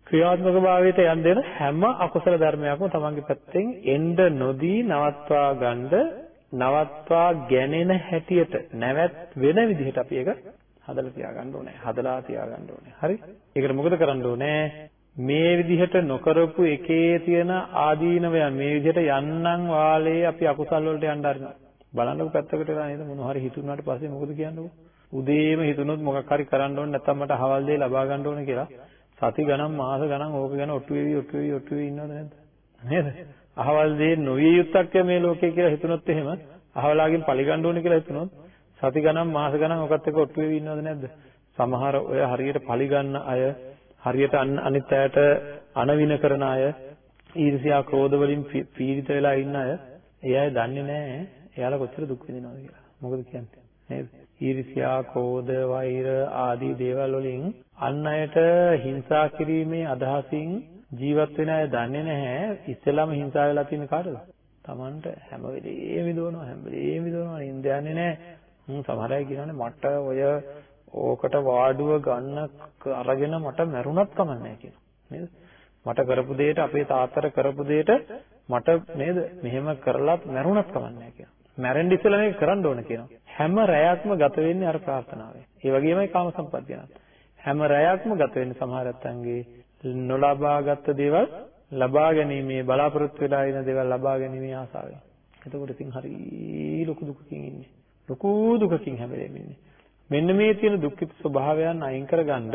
ක්‍රියාත්මක භාවයට යන්න දෙන හැම අකුසල ධර්මයක්ම තමන්ගේ පැත්තෙන් එන්න නොදී නවත්වා ගන්න නවත්වා ගැනෙන හැටියට නැවත් වෙන විදිහට අපි ඒක හදලා තියාගන්න ඕනේ. හදලා තියාගන්න ඕනේ. හරි? ඒකට මොකද කරන්න ඕනේ? මේ විදිහට නොකරපු එකේ තියෙන ආදීනවයන් මේ විදිහට යන්නම් වාලේ අපි අකුසල් වලට යන්න හරිනවා. බලන්නකො පැත්තකට වෙලා නේද මොන හරි හිතුණාට පස්සේ මොකද කියන්නකො? උදේම හිතුනොත් මොකක් හරි කරන්න ඕනේ නැත්නම් මට හවල් දෙය ලබා ගන්න ඕනේ කියලා සති ගණන් මාස ගණන් ඕක ගැන ඔට්ටු වෙවි ඔට්ටු වෙවි ඔට්ටු වෙවි ඉන්නවද නැද්ද? නේද? අහවල් දෙය නොවිය යුත්තක් මේ ලෝකේ කියලා හිතුනොත් එහෙම අහවලාගෙන් පරිගන්න ඕනේ කියලා හිතුනොත් සති ගණන් මාස ගණන් ඔකත් එක්ක ඔට්ටු වෙවි ඉන්නවද නැද්ද? සමහර ඔය හරියට පරිගන්න අය හරියට අනිත් අයට අනවින කරන අය ඊර්ෂ්‍යා ක්‍රෝධ වලින් පීඩිත වෙලා ඉන්න අය ඒ අය දන්නේ නැහැ එයාලා කොච්චර දුක් විඳිනවද කියලා. මොකද කියන්නේ? නේද? ඊර්ෂ්‍යා, ක්‍රෝධ, වෛර ආදී දේවල් වලින් අන් අයට හිංසා කිරීමේ අදහසින් ජීවත් වෙන අය දන්නේ නැහැ ඉස්සෙල්ලාම හිංසා වෙලා තියෙන කාටද? Tamanට හැම වෙලේම විදවනවා හැම වෙලේම විදවනවා නින්ද යන්නේ නැහැ. හ්ම් සමහර අය කියනවානේ මට ඔය ඕකට වාඩුව ගන්න අරගෙන මට මැරුණත් කමක් නැහැ කියනවා. නේද? මට කරපු දෙයට අපේ තාත්තට කරපු දෙයට මට නේද මෙහෙම කරලත් මැරුණත් කමක් නැහැ කියනවා. මැරෙන්න ඉස්සෙල්ලා මේක කරන්න ඕන කියනවා. හැම රැයක්ම ගත වෙන්නේ අර ප්‍රාර්ථනාවෙන්. ඒ වගේමයි කාම සම්පත්තියනත්. හැම රැයක්ම ගත වෙන්නේ සමහර අත්තන්ගේ නොලබාගත් දේවල් ලබා ගැනීමේ බලාපොරොත්තු වෙලා ඉන දේවල් ලබා ගැනීමේ ආසාවෙන්. එතකොට ඉතින් හරි ලොකු දුකකින් ඉන්නේ. ලොකු දුකකින් හැමදේම ඉන්නේ. මෙන්න මේ තියෙන දුක්ඛිත ස්වභාවයන් අයින් කරගන්න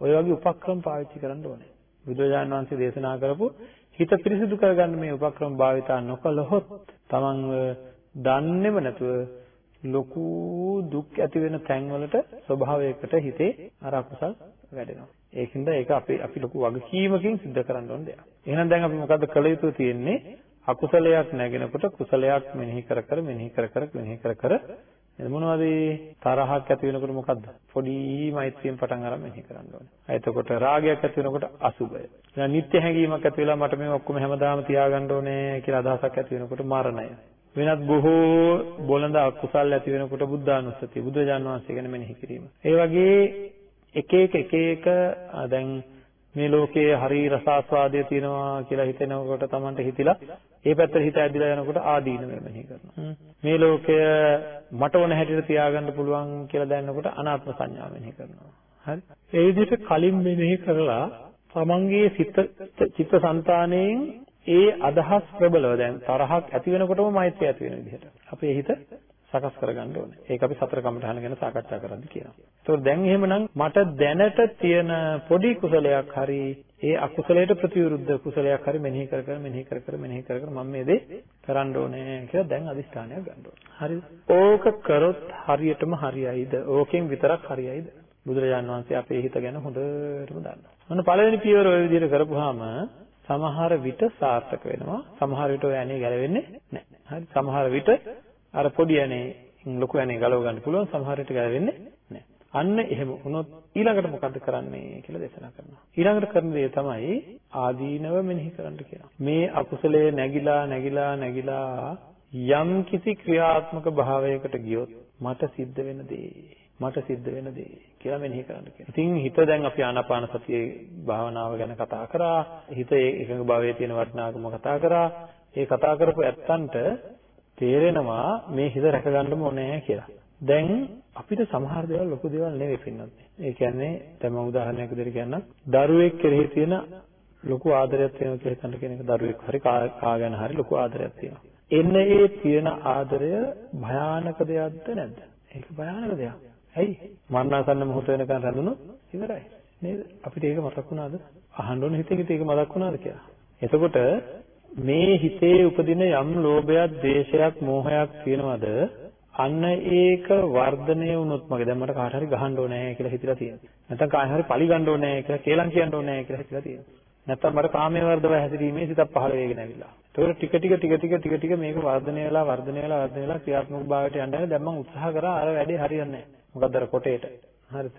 ඔය වගේ උපක්‍රම පාවිච්චි කරන්න ඕනේ. බුදුරජාණන් වහන්සේ දේශනා කරපු හිත පිරිසිදු කරගන්න මේ උපක්‍රම භාවිතා නොකළහොත් තමන්ව දන්නේම නැතුව ලොකු දුක් ඇති වෙන තැන්වලට ස්වභාවයකට හිතේ අර අකුසල් වැඩෙනවා. ඒකින්ද ඒක අපි අපි ලොකු වගකීමකින් සිද්ධ කරන්න ඕන දෙයක්. එහෙනම් දැන් අපි මොකද්ද කළ යුතු තියෙන්නේ? අකුසලයක් නැගෙනකොට කුසලයක් මෙනෙහි කර කර මෙනෙහි කර කර මෙනෙහි කර කර මොනවද තරහක් ඇති වෙනකොට මොකද්ද? පොඩි මෛත්‍රියෙන් පටන් අරන් මෙනෙහි කරන්න ඕනේ. එතකොට රාගයක් ඇති වෙනකොට අසුබය. දැන් නිත්‍ය හැඟීමක් ඇති වෙලා මට මේ ඔක්කොම හැමදාම තියාගන්න ඕනේ කියලා අදහසක් ඇති වෙනකොට මරණය. වෙනත් බොහෝ බොළඳ අකුසල් ඇති වෙනකොට බුද්ධානුස්සතිය බුදුජාන විශ්වාසය ගැන මෙනෙහි කිරීම. ඒ වගේ එක එක එක එක දැන් මේ ලෝකයේ හරි රසාස්වාදය තියෙනවා කියලා හිතෙනකොට Tamanට හිතිලා ඒ පැත්තට හිත ඇදිලා යනකොට ආදීනව මෙනෙහි කරනවා. මේ ලෝකය මට ඕන හැටියට තියාගන්න පුළුවන් කියලා දැනනකොට අනාත්ම සංඥාව මෙනෙහි කරනවා. හරි. ඒ විදිහට කලින් මෙනෙහි කරලා තමන්ගේ සිත චිත්තසංතානයෙන් ඒ අදහස් ප්‍රබලව දැන් තරහක් ඇති වෙනකොටම මෛත්‍රිය ඇති වෙන විදිහට අපේ හිත සකස් කරගන්න ඕනේ. ඒක අපි සතර කමඨහන ගැන සාකච්ඡා කරද්දී කියනවා. ඒතකොට දැන් එහෙමනම් මට දැනට තියෙන පොඩි කුසලයක් හරි ඒ අකුසලයට ප්‍රතිවිරුද්ධ කුසලයක් හරි මෙනෙහි කර කර මෙනෙහි කර කර මෙනෙහි කර කර මම මේ දේ කරන්න ඕනේ කියලා දැන් අදිස්ථානයක් ගන්න ඕනේ. හරිද? ඕක කරොත් හරියටම හරියයිද? ඕකෙන් විතරක් හරියයිද? බුදුරජාණන් වහන්සේ අපේ හිත ගැන හොඳටම දන්නවා. මොන පළවෙනි පියවර ඔය විදිහට කරපුවාම සමහර විට සාර්ථක වෙනවා. සමහර විට ඔය ඇණේ ගැලවෙන්නේ නැහැ. හරි. සමහර විට අර පොඩි ඇණේ ලොකු ඇණේ ගලව ගන්න පුළුවන්. සමහර විට ගැලවෙන්නේ නැහැ. අන්න එහෙම වුණොත් ඊළඟට මොකද්ද කරන්නේ කියලා දේශනා කරනවා. ඊළඟට කරන දේ තමයි ආදීනව මෙනෙහි කරන්න කියනවා මේ අකුසලයේ නැగిලා නැగిලා නැగిලා යම් කිසි ක්‍රියාත්මක භාවයකට ගියොත් මට සිද්ධ වෙන දේ. මට සිද්ධ වෙන දේ කියලා මෙනෙහි කරන්න කියනවා. ඉතින් හිත දැන් අපි ආනාපාන සතියේ භාවනාව ගැන කතා කරා. හිත එකඟ භාවයේ තියෙන වටිනාකම කතා කරා. ඒ කතා කරපු ඇත්තන්ට තේරෙනවා මේ හිත රැකගන්නම ඕනේ කියලා. දැන් අපිට සමහර දේවල් ලොකු දේවල් නෙවෙයි පින්නත්. ඒ කියන්නේ දැන් මම උදාහරණයක් විදිහට කියන්නම්. දරුවෙක් කෙරෙහි තියෙන ලොකු ආදරයක් තියෙනවා කියලා හිතන්න කෙනෙක් දරුවෙක් හරි කා ගැන හරි ලොකු ආදරයක් තියෙනවා. එන්න ඒ තියෙන ආදරය භයානක දෙයක්ද නැද්ද? ඒක භයානක දෙයක්. ඇයි? මරණාසන්න මොහොත වෙනකන් රැඳුණොත් ඉවරයි. නේද? අපිට ඒක මතක් වුණාද? අහන්න ඕන හිතේ ඒක මතක් වුණාද කියලා. එතකොට මේ හිතේ උපදින යම් ලෝභයක්, ද්වේෂයක්, මෝහයක් තියෙනවද? අන්න ඒක වර්ධනය වුණොත් මගේ දැන් මට කාට හරි ගහන්න ඕනේ කියලා හිතලා තියෙනවා. නැත්නම් කාට හරි පලි ගන්න ඕනේ කියලා කේලම් කියන්න ඕනේ කියලා හිතලා තියෙනවා. නැත්නම් මට කාමයේ වර්ධව හැසිරීමේ සිතක් පහළ වෙගෙන ඇවිල්ලා. ඒකට ටික ටික ටික ටික ටික ටික මේක වර්ධනය වෙලා වර්ධනය වෙලා වර්ධනය වෙලා ක්‍රියාත්මක භාවයට යන්න යන දැන් මම උත්සාහ කරා අර වැඩේ හරියන්නේ නැහැ. මොකද අර කොටේට. හරිද?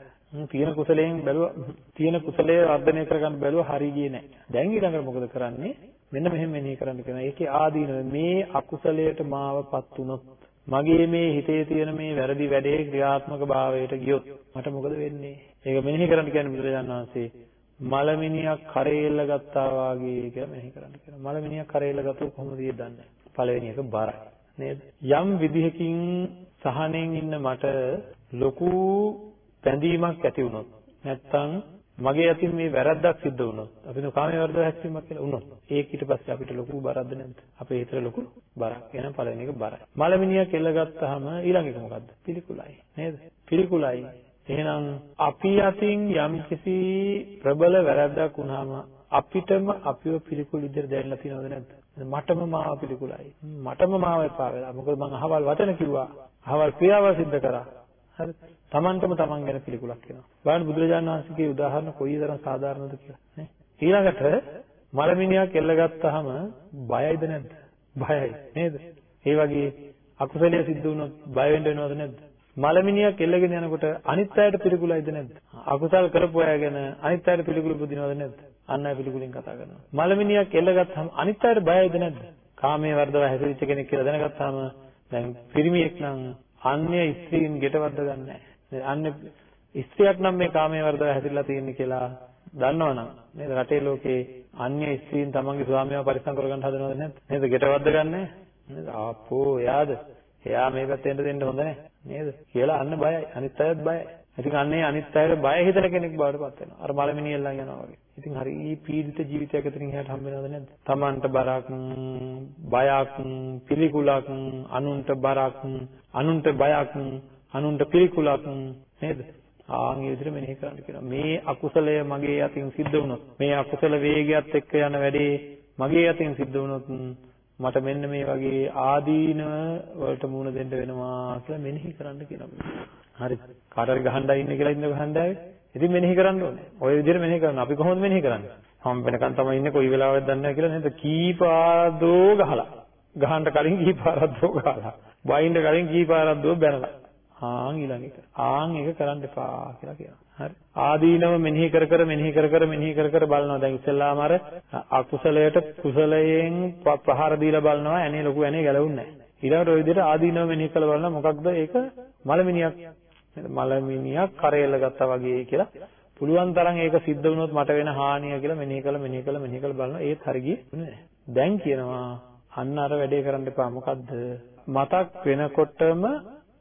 තියෙන කුසලයෙන් බැලුවා තියෙන කුසලයේ වර්ධනය කරගන්න බැලුවා හරි ගියේ නැහැ. දැන් ඊළඟට මොකද කරන්නේ? මෙන්න මෙහෙම මෙනෙහි කරන්න කියනවා. ඒකේ ආදීනව මේ අකුසලයට මාවපත් වුණොත් මගේ මේ හිතේ තියෙන මේ වැරදි වැඩේ ක්‍රියාත්මක භාවයට ගියොත් මට මොකද වෙන්නේ? ඒක මෙනෙහි කරන්න කියන්නේ බුදුරජාණන් වහන්සේ මලමිනියක් කරේල්ල ගත්තා වාගේ කියලා මෙනෙහි කරන්න කියනවා. මලමිනියක් කරේල්ල ගත්තොත් කොහොමද දන්නේ? පළවෙනි එක බරයි. නේද? යම් විදිහකින් සහනෙන් ඉන්න මට ලොකු බැඳීමක් ඇති වුණොත් නැත්තම් මගේ අතින් මේ වැරද්දක් සිද්ධ වුණොත් අපි නෝ කාමයේ වර්ධව හැක්වීමක් කියලා වුණොත් ඒක ඊට පස්සේ අපිට ලොකු බරක්ද නැද්ද? අපේ හිතේ ලොකු බරක් එහෙනම් පළවෙනි එක බරයි. මලමිනිය කෙල්ල ගත්තාම ඊළඟ එක මොකද්ද? පිළිකුලයි. නේද? පිළිකුලයි. එහෙනම් අපි අතින් යම් කිසි ප්‍රබල වැරද්දක් වුණාම අපිටම අපිව පිළිකුල් විදිහට දැනෙලා තියෙනවද නැද්ද? මටම මාව පිළිකුලයි. මටම මාව එපා වෙලා. මොකද මං අහවල් වචන කිව්වා. අහවල් ක්‍රියාව සිද්ධ කරා. හරිද? Tamanටම Taman ගැන පිළිකුලක් එනවා. බලන්න බුදුරජාණන් වහන්සේගේ උදාහරණ කොයිතරම් සාධාරණද කියලා නේ. ඊළඟට මලමිනියක් එල්ලගත්තාම බයයිද නැද්ද? බයයි නේද? ඒ වගේ අකුසලයේ සිද්ධ වුණොත් බය වෙන්න වෙනවද නැද්ද? මලමිනියක් එල්ලගෙන යනකොට අනිත් අයට පිළිකුලයිද නැද්ද? අකුසල් කරපු අය ගැන අනිත් අයට පිළිකුල පුදිනවද නැද්ද? අන්න අය පිළිකුලෙන් කතා කරනවා. මලමිනියක් එල්ලගත්තාම අනිත් අයට බයයිද නැද්ද? කාමයේ වර්ධව හැසිරෙච්ච කෙනෙක් කියලා දැනගත්තාම දැන් පිරිමියෙක් නම් අන්‍ය ස්ත්‍රීන් ගෙටවද්ද ගන්නෑ. අන්‍ය ස්ත්‍රියක් නම් මේ කාමයේ වර්ධව හැසිරලා තියෙන්නේ කියලා දන්නවනම් නේද රටේ ලෝකේ අන්‍ය ස්ත්‍රීන් තමන්ගේ ස්වාමියාව පරිස්සම් කරගන්න හදනවද නැද්ද? නේද ගෙටවද්ද ගන්නෑ. නේද? ආපෝ එයාද? එයා මේ පැත්තෙන් දෙන්න හොඳ නැහැ. නේද? කියලා අන්න බයයි. අනිත් අයත් බයයි. ඉතින් අන්නේ අනිත් අයට බය හිතන කෙනෙක් බවට පත් වෙනවා. අර මලමිනියල්ලන් යනවා වගේ. ඉතින් හරි පීඩිත ජීවිතයක් අතරින් එහාට හම්බ වෙනවද නැද්ද? Tamanට බරක්, බයක්, පිළිකුලක්, අනුන්ට බරක්, අනුන්ට බයක්, අනුන්ට පිළිකුලක් නේද? ආන් ඒ විදිහට මෙනෙහි කරන්න කියනවා. මේ අකුසලය මගේ අතින් සිද්ධ වුණොත්, මේ අකුසල වේගයත් එක්ක යන වැඩේ මගේ අතින් සිද්ධ වුණොත් මට මෙන්න මේ වගේ ආදීනව වලට මුහුණ දෙන්න වෙනවා කියලා මෙනෙහි කරන්න කියනවා. හරි කාට හරි ගහන්නයි ඉන්නේ කියලා ඉන්නකො හන්දාවේ. ඉතින් මෙනෙහි කරන්න ඕනේ. ඔය විදිහට මෙනෙහි කරන්න. අපි කොහොමද මෙනෙහි කරන්නේ? හම් වෙනකන් තමයි ඉන්නේ කොයි වෙලාවෙද දන්නේ නැහැ කියලා නේද? කීපාදෝ ගහලා. ගහන්න කලින් කීපාරද්දෝ ගහලා. වයින්ඩ කලින් කීපාරද්දෝ බැනලා. ආන් ඊළඟ එක. ආන් එක කරන්න එපා කියලා කියනවා. හරි. ආදීනව මෙනෙහි කර කර මෙනෙහි කර කර මෙනෙහි කර කර බලනවා. දැන් ඉස්සෙල්ලාම අර අකුසලයට කුසලයෙන් ප්‍රහාර දීලා බලනවා. ඇනේ ලොකු ඇනේ ගැලවුන්නේ නැහැ. ඊළඟට ওই විදිහට ආදීනව මෙනෙහි කළ බලනවා. මොකක්ද ඒක? මලමිනියක් මලමිනියක් කරේල ගත්තා වගේ කියලා පුළුවන් තරම් ඒක සිද්ධ වුණොත් මට වෙන හානිය කියලා මෙනෙහි කළ මෙනෙහි කළ මෙනෙහි කළ බලනවා ඒත් හරි ගියේ දැන් කියනවා අන්න අර වැඩේ කරන්න එපා මොකද්ද මතක් වෙනකොටම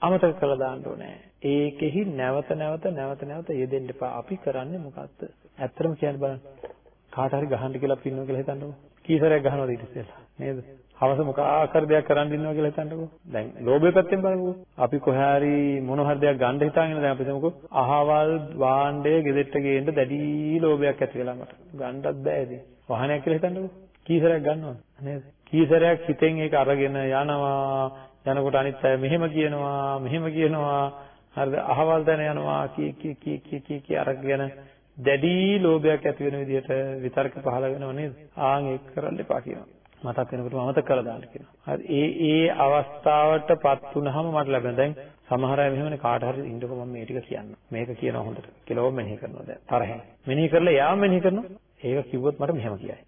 අමතක කරලා දාන්න ඕනේ. ඒකෙහි නැවත නැවත නැවත නැවත යෙදෙන්න එපා. අපි කරන්නේ මොකක්ද? ඇත්තටම කියන්න බලන්න. කාට හරි ගහන්න කියලා පින්නෝ කියලා හිතන්නකෝ. කී සැරයක් ගහනවද ඊට ඉස්සෙල්ලා? නේද? හවස මොක ආකාර දෙයක් කරන් ඉන්නවා කියලා හිතන්නකෝ. දැන් ලෝභය පැත්තෙන් බලමුකෝ. අපි කොහේ හරි මොන හරි දෙයක් ගන්න හිතාගෙන දැන් අපි හිතමුකෝ අහවල් වාණ්ඩය ගෙදෙට්ට ගේන්න දැඩි ලෝභයක් ඇති වෙලා මට. ගන්නත් බෑ ඉතින්. වාහනයක් කියලා හිතන්නකෝ. කී සැරයක් ගන්නවද? නේද? කී සැරයක් හිතෙන් ඒක අරගෙන යනවා යනකොට අනිත් අය මෙහෙම කියනවා මෙහෙම කියනවා හරිද අහවල් තැන යනවා කී කී කී කී කී කී අරගෙන දැඩි ලෝභයක් ඇති වෙන විදිහට විතර්ක පහළ වෙනව නේද ආන් ඒක කරන්න එපා කියනවා මතක් වෙනකොට අමතක කරලා දාන්න කියනවා හරි ඒ ඒ අවස්ථාවටපත් වුනහම මට ලැබෙන දැන් සමහර අය මෙහෙමනේ කාට හරි ඉන්නකො මම මේ ටික කියන්න මේක කියනවා හොඳට කියලා ඕම මෙනෙහි කරනවා දැන් තරහෙන් මෙනෙහි කරලා යාම මෙනෙහි කරනවා ඒක කිව්වොත් මට මෙහෙම කියයි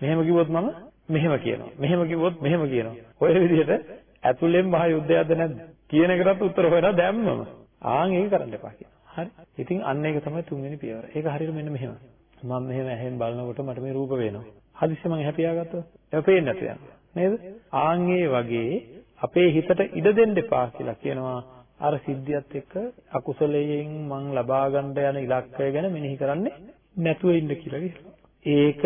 මෙහෙම කිව්වොත් මම මෙහෙම කියනවා මෙහෙම කිව්වොත් මෙහෙම කියනවා ඔය විදිහට ඇතුලෙන් මහ යුද්ධයක්ද නැද්ද? කියන එකටත් උත්තර හොයනවා දැම්මම. ආන් ඒක කරන්න එපා කියනවා. හරි. ඉතින් අන්න ඒක තමයි තුන්වෙනි පියවර. ඒක හරියට මෙන්න මෙහෙම. මම මෙහෙම ඇහෙන් බලනකොට මට මේ රූප පේනවා. හදිස්සිය මම හැපියාගත්තොත් ඒක පේන්නේ නැතු යනවා. නේද? ආන් වගේ අපේ හිතට ඉඩ දෙන්න එපා කියලා කියනවා. අර සිද්ධියත් එක්ක අකුසලයෙන් මං ලබා ගන්න යන ඉලක්කය ගැන මෙනෙහි කරන්නේ නැතුව ඉන්න කියලා කියනවා. ඒක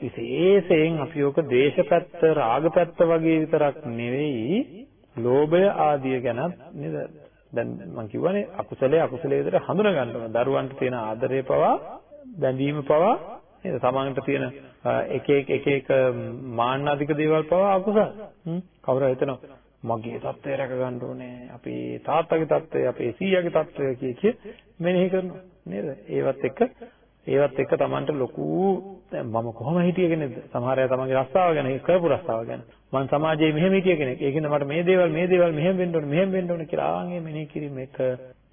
විශේෂයෙන් අපි ඔක දේශපැත්ත රාගපැත්ත වගේ විතරක් නෙවෙයි ලෝභය ආදිය ගැනත් නේද දැන් මම කියවනේ අකුසලයේ අකුසලයේ විතර හඳුනා ගන්න ඕන දරුවන්ට තියෙන ආදරය පවා බැඳීම පවා නේද? තමන්ට තියෙන එක එක එක එක මාන්න අධික දේවල් පවා අකුසල්. කවුරු හිතනවා මගේ தත්ත්වය රැක ගන්න ඕනේ. අපේ තාත්තගේ தත්ත්වය, අපේ සීයාගේ தත්ත්වය කිය කිය මෙනෙහි කරනවා. නේද? ඒවත් එක්ක ඒවත් එක්ක තමන්ට ලොකු දැන් මම කොහොම හිටියේ කෙනෙක්ද? සමහර අය තමන්ගේ රස්සාව ගැන, කරපු රස්සාව ගැන. මම සමාජයේ මෙහෙම හිටිය කෙනෙක්. ඒකින්ද මට මේ දේවල්, මේ දේවල් මෙහෙම වෙන්න ඕනේ, මෙහෙම වෙන්න ඕනේ කියලා ආන්ගේ මෙනෙහි කිරීම එක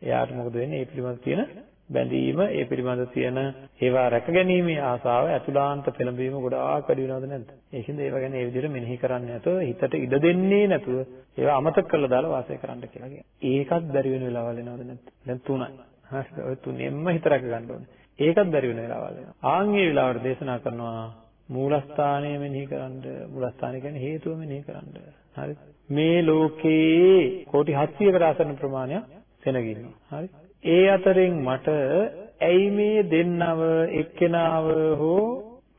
එයාට මොකද වෙන්නේ? ඒ පිළිබඳ තියෙන බැඳීම, ඒ පිළිබඳ තියෙන ඒවා රැකගැනීමේ ආසාව ඇතුළාන්ත පෙළඹවීම ගොඩාක් වැඩි වෙනවද නැද්ද? ඒකින්ද ඒවා ගැන ඒ විදිහට මෙනෙහි කරන්නේ නැතුව හිතට ඉඩ දෙන්නේ නැතුව ඒවා අමතක කරලා දාලා වාසය කරන්න කියලා කියනවා. ඒකත් බැරි වෙන වෙලාවල් එනවද නැද්ද? දැන් තුනයි. හරි. ඔය තුනෙන්ම හිත රැක ගන්න ඕනේ. ඒකත් බැරි වෙන වෙලාවල් එනවා. ආන්ගේ වෙලාවට දේශනා කරනවා මූලස්ථානය මෙනෙහි කරන්න. මූලස්ථානය කියන්නේ හේතුව මෙනෙහි කරන්න. හරිද? මේ ලෝකේ කෝටි 700කට ආසන්න ප්‍රමාණයක් සෙනග ඉන්නවා. හරි? ඒ අතරින් මට ඇයි මේ දෙන්නව එක්කෙනාව හෝ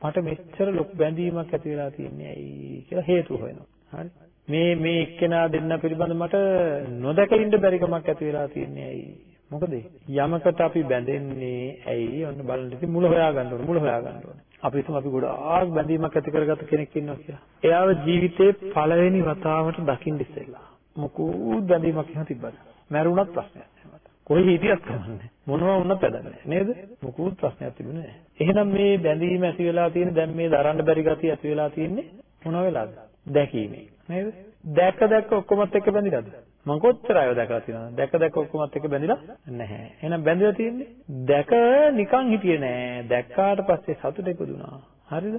මට මෙච්චර ලොකු බැඳීමක් ඇති වෙලා තියන්නේ ඇයි කියලා හේතු හොයනවා. හරි? මේ මේ එක්කෙනා දෙන්න පිළිබඳ මට නොදැක ඉන්න බැරි කමක් ඇති වෙලා තියන්නේ ඇයි? මොකද යමකට අපි බැඳෙන්නේ ඇයි? ඔන්න බලන්න ඉතින් මුල හොයා ගන්න ඕනේ. මුල හොයා ගන්න ඕනේ. අපි හිතමු අපි ගොඩාක් බැඳීමක් ඇති කරගත්ත කෙනෙක් ඉන්නවා කියලා. එයාව ජීවිතේ පළවෙනි වතාවට දකින්න ඉස්සෙල්ලා මොකෝ බැඳීමක් එහෙම තිබ්බද? මැරුණත් ප්‍රශ්නයක් නැහැ මට. කොයි හිටියත් කමන්නේ. මොනවා වුණත් වැඩන්නේ නේද? මොකුත් ප්‍රශ්නයක් තිබුණේ නැහැ. එහෙනම් මේ බැඳීම ඇති වෙලා තියෙන දැන් මේ දරන්න බැරි ගතිය ඇති වෙලා තියෙන්නේ මොන වෙලාවද? දැකීමේ. නේද? දැක දැක ඔක්කොමත් එක්ක බැඳිලාද? මම කොච්චර අයව දැකලා තියෙනවද? දැක දැක ඔක්කොමත් එක්ක බැඳිලා නැහැ. එහෙනම් බැඳිලා තියෙන්නේ දැක නිකන් හිටියේ නෑ. දැක්කාට පස්සේ සතුට ඉපදුනා. හරිද?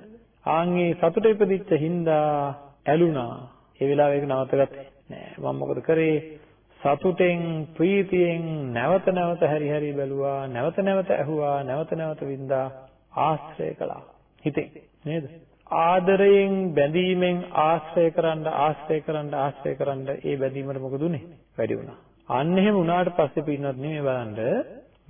ආන්ගේ සතුට ඉපදිච්ච හින්දා ඇලුනා. ඒ වෙලාවෙ ඒක නවත්තගත්තේ නෑ. මම මොකද කරේ? සතුටෙන් ප්‍රීතියෙන් නැවත නැවත හැරි හැරි බැලුවා නැවත නැවත ඇහුවා නැවත නැවත වින්දා ආශ්‍රය කළා. හිතේ නේද? ආදරයෙන් බැඳීමෙන් ආශ්‍රය කරන්න ආශ්‍රය කරන්න ආශ්‍රය කරන්න ඒ බැඳීමට මොකද උනේ? වැඩි වුණා. අන්න එහෙම වුණාට පස්සේ පින්නත් නෙමෙයි බලන්න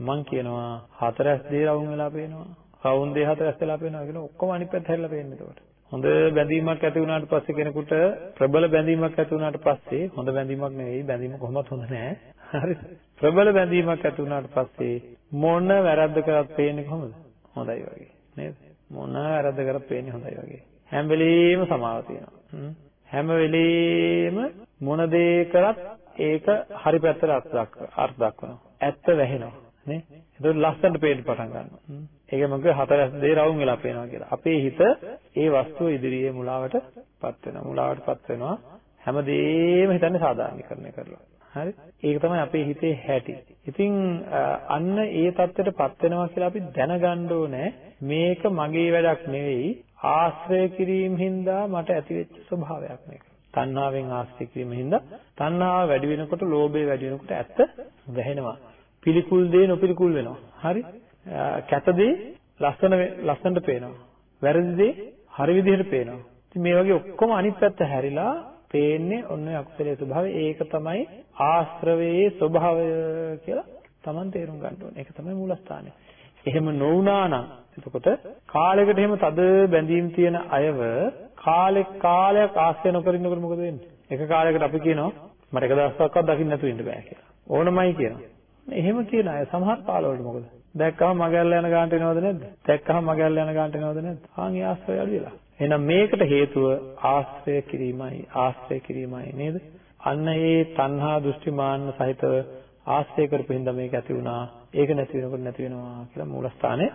මං කියනවා හතරස් දේ රවුම් වෙලා පේනවා. රවුම් දේ හතරස් වෙලා පේනවා කියන ඔක්කොම අනිත් පැත්ත හැරිලා පේන්නේ එතකොට. හොඳ බැඳීමක් ඇති වුණාට පස්සේ කෙනෙකුට ප්‍රබල බැඳීමක් ඇති වුණාට පස්සේ හොඳ බැඳීමක් නෙවෙයි බැඳීම කොහොමවත් හොඳ නෑ. හරිද ප්‍රබල බැඳීමක් ඇති වුණාට පස්සේ මොන වැරද්ද කරත් පේන්නේ කොහොමද? හොඳයි වගේ. නේද? මොන වැරද්ද කරත් පේන්නේ හොඳයි වගේ. හැම වෙලෙම සමාව තියෙනවා. හැම. වෙලෙම මොන දේ කරත් ඒක හරි පැත්තට අර්ථ දක්වනවා. ඇත්ත වැහෙනවා. නේ? එතකොට ලස්සනට පේන්න පටන් ගන්නවා. ඒක මොකද හතරස් දේ රවුම් වෙලා පේනවා කියලා. අපේ හිත ඒ වස්තුව ඉදිරියේ මුලාවටපත් වෙනවා. මුලාවටපත් වෙනවා. හැමදේම හිතන්නේ සාධාරණීකරණය කරලා. හරි? ඒක තමයි අපේ හිතේ හැටි. ඉතින් අන්න ඒ தත්ත්වයටපත් වෙනවා කියලා අපි දැනගන්න ඕනේ මේක මගේ වැඩක් නෙවෙයි ආශ්‍රය කිරීම හින්දා මට ඇතිවෙච්ච ස්වභාවයක් මේක. තණ්හාවෙන් ආශ්‍රය කිරීම හින්දා තණ්හාව වැඩි වෙනකොට ලෝභය වැඩි වෙනකොට ඇත්ත වැහෙනවා. පිළිකුල් දේ නොපිළිකුල් වෙනවා. හරි? කැතදී ලස්සන ලස්සනට පේනවා. වැරදි දේ හරි විදිහට පේනවා. ඉතින් මේ වගේ ඔක්කොම අනිත් පැත්ත හැරිලා පේන්නේ ඔන්න අකුසලයේ ස්වභාවය. ඒක තමයි ආශ්‍රවයේ ස්වභාවය කියලා Taman තේරුම් ගන්න ඕනේ. ඒක තමයි මූලස්ථානය. එහෙම නොවුනා නම් එතකොට කාලයකට එහෙම තද බැඳීම් තියෙන අයව කාලෙක කාලයක් ආශ්‍රය නොකර ඉන්නකොට මොකද වෙන්නේ? එක කාලයකට අපි කියනවා මට එක දවසක්වත් දකින්න නැතුව ඉන්න බෑ කියලා. ඕනමයි කියනවා. එහෙම කියන අය සමහර කාලවලට මොකද? දැක්කම මගැල්ල යන ගානට එනවද නැද්ද? දැක්කම මගැල්ල යන ගානට එනවද නැද්ද? ආන් ඒ ආශ්‍රය අඩු වෙලා. එහෙනම් මේකට හේතුව ආශ්‍රය කිරීමයි ආශ්‍රය කිරීමයි නේද? අන්න ඒ තණ්හා දෘෂ්ටි මාන්න සහිතව ආශ්‍රය කරපු හින්දා මේක ඇති වුණා. ඒක නැති වෙනකොට නැති වෙනවා කියලා මූලස්ථානය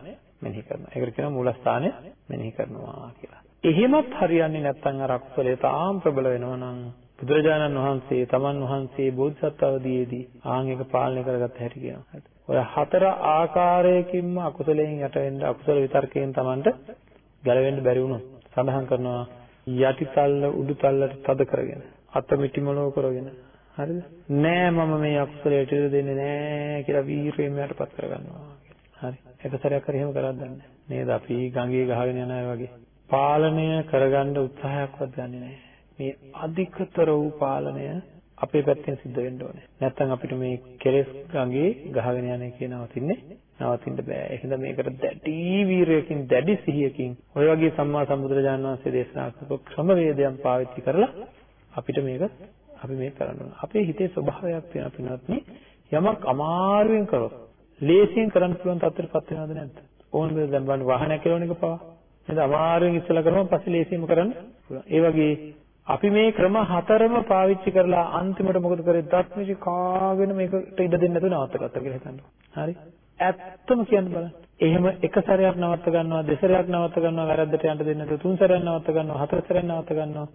මෙනෙහි කරනවා. ඒකට කියනවා මූලස්ථානය මෙනෙහි කරනවා කියලා. එහෙමත් හරියන්නේ නැත්නම් අර අකුසලයේ තාම ප්‍රබල වෙනවා නම් බුදුරජාණන් වහන්සේ තමන් වහන්සේ බෝධිසත්ව අවදීයේදී ආන් එක පාලනය කරගත්ත හැටි කියනවා. ඔය හතර ආකාරයකින්ම අකුසලයෙන් යට වෙන්න අකුසල විතර්කයෙන් Tamanට ගැලවෙන්න බැරි වුණොත් සඳහන් කරනවා යටිතල්ල උඩුතල්ලට තද කරගෙන අත මිටිමලෝ කරගෙන. හරිද? නෑ මම මේ අකුසලයට ඉඩ දෙන්නේ නෑ කියලා වීරයෙන් යටපත් කරගන්නවා. හරි. එක සැරයක් හරි එහෙම කරක් දන්නේ නේද? අපි ගඟේ ගහගෙන යන අය වගේ. පාලනය කරගන්න උත්සාහයක්වත් ගන්නෙ නෑ. මේ අධිකතර වූ පාලනය අපේ පැත්තෙන් සිද්ධ වෙන්න ඕනේ. නැත්නම් අපිට මේ කෙලෙස් ගඟේ ගහගෙන යන එකේ නවතින්නේ නවතින්න බෑ. ඒ හින්දා මේකට දැඩි වීරයකින් දැඩි සිහියකින් ඔය වගේ සම්මා සම්බුදුරජාණන් වහන්සේ දේශනා කරපු ක්‍රමවේදයන් පාවිච්චි කරලා අපිට මේක අපි මේක කරන්න ඕන. අපේ හිතේ ස්වභාවයක් තියෙනවා පින්වත්නි. යමක් අමාරුවෙන් කරොත් ලේසියෙන් කරන්න පුළුවන් තත්ත්වයටපත් වෙනවද නැද්ද? ඕනද දැන් බලන්න ዋහනයක් කෙලවන එක පවා. නේද? අමාරුවෙන් ඉස්සලා කරනවා පස්සේ ලේසියෙන්ම කරන්න පුළුවන්. ඒ වගේ අපි මේ ක්‍රම හතරම පාවිච්චි කරලා අන්තිමට මොකද කරේ? දත්මිෂි කාගෙන මේකට ඉඩ දෙන්න නැතුව නවත්තගත්තා කියලා හිතන්න. හරි? ඇත්තම කියන්න බලන්න. එහෙම එක සැරයක් නවත්ත ගන්නවා, දෙසරයක් නවත්ත ගන්නවා, වැරද්දට යන්න දෙන්නේ නැතුව තුන් සැරයක් නවත්ත ගන්නවා, හතර සැරයක් නවත්ත ගන්නවා.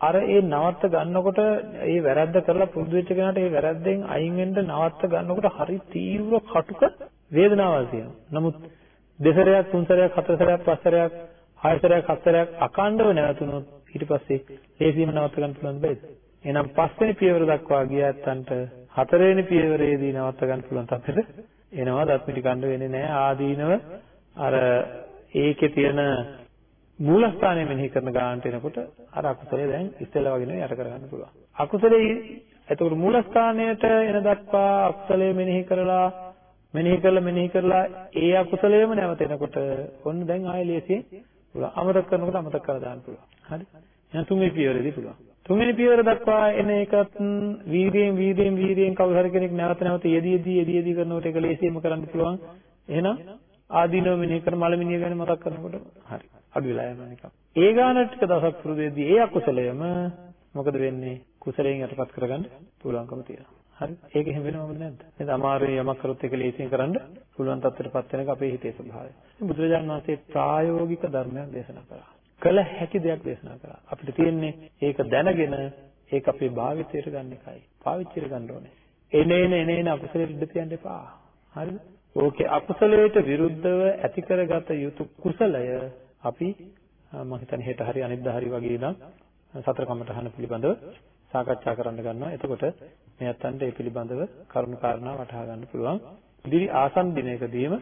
අර ඒ නවත්ත ගන්නකොට ඒ වැරද්ද කරලා පුරුදු වෙච්ච කෙනාට ඒ වැරද්දෙන් අයින් වෙන්න නවත්ත ගන්නකොට හරි තීව්‍ර කටුක වේදනාවක් තියෙනවා. නමුත් දෙසරයක්, තුන් සැරයක්, හතර සැරයක්, පස් සැරයක්, හය සැරයක්, හත් සැරයක් අකණ්ඩව නැවතුනොත් ඊට පස්සේ ලේසියෙම නවත්ත ගන්න පුළුවන් බෑද? එහෙනම් පස්වෙනි පියවර දක්වා ගිය ඇත්තන්ට හතරවෙනි පියවරේදී නවත්ත ගන්න පුළුවන් තත්ත්වෙට එනවා දත්මිටි කණ්ඩ වෙන්නේ නැහැ ආදීනව අර ඒකේ තියෙන මූලස්ථානය මෙනෙහි කරන ගානට එනකොට අර අකුසලයේ දැන් ඉස්සෙල්ලා වගේ නෙවෙයි යට කරගන්න පුළුවන්. අකුසලයේ එතකොට මූලස්ථානයට එන දක්වා අකුසලයේ මෙනෙහි කරලා මෙනෙහි කරලා මෙනෙහි කරලා ඒ අකුසලයේම නැවතෙනකොට ඔන්න දැන් ආයෙ ලේසියෙන් පුළුවන්. අමතක කරනකොට අමතක කරලා දාන්න පුළුවන්. හරි? එහෙනම් තුන්වෙනි පියවරේදී පුළුවන්. තුන්වෙනි පියවර දක්වා එන එකත් වීර්යයෙන් වීර්යයෙන් වීර්යයෙන් කවුරු හරි කෙනෙක් නැවත නැවත යෙදීදී යෙදීදී කරනකොට ඒක ලේසියෙන්ම කරන්න පුළුවන්. එහෙනම් ආදීනව මෙනෙහි කර මලමිනිය ගැන මතක් කරනකොට හරි. අඩු වෙලා යනවා නිකන්. ඒ ගාන ටික දවසක් පුරුදු වෙද්දී ඒ අකුසලයම මොකද වෙන්නේ? කුසලයෙන් යටපත් කරගන්න පුළුවන්කම තියෙනවා. හරි. ඒක එහෙම වෙනවද නැද්ද? නේද? අමාරුයි යමක් කරොත් ඒක ලේසියෙන් කරන්න පුළුවන් තත්ත්වයටපත් වෙනක අපේ හිතේ ස්වභාවය. බුදුරජාණන් වහන්සේ ප්‍රායෝගික ධර්මයක් දේශනා කරා. කළ හැකි දෙයක් දේශනා කරා. අපිට තියෙන්නේ ඒක දැනගෙන ඒක අපේ භාවිතයට ගන්න එකයි. පාවිච්චියට ගන්න ඕනේ. එනේන එනේන අකුසලෙට ඉඩ තියන්න එපා. හරිද? ඕකේ අකුසලයට විරුද්ධව ඇති කරගත යුතු කුසලය අපි මම හිතන්නේ හෙට හරි අනිද්දා හරි වගේ නම් සතර කමඨහන පිළිබඳව සාකච්ඡා කරන්න ගන්නවා. එතකොට මේ අතන්ට ඒ පිළිබඳව කරුණු කාරණා වටහා ගන්න පුළුවන්. ඉදිරි ආසන්න දිනයකදීම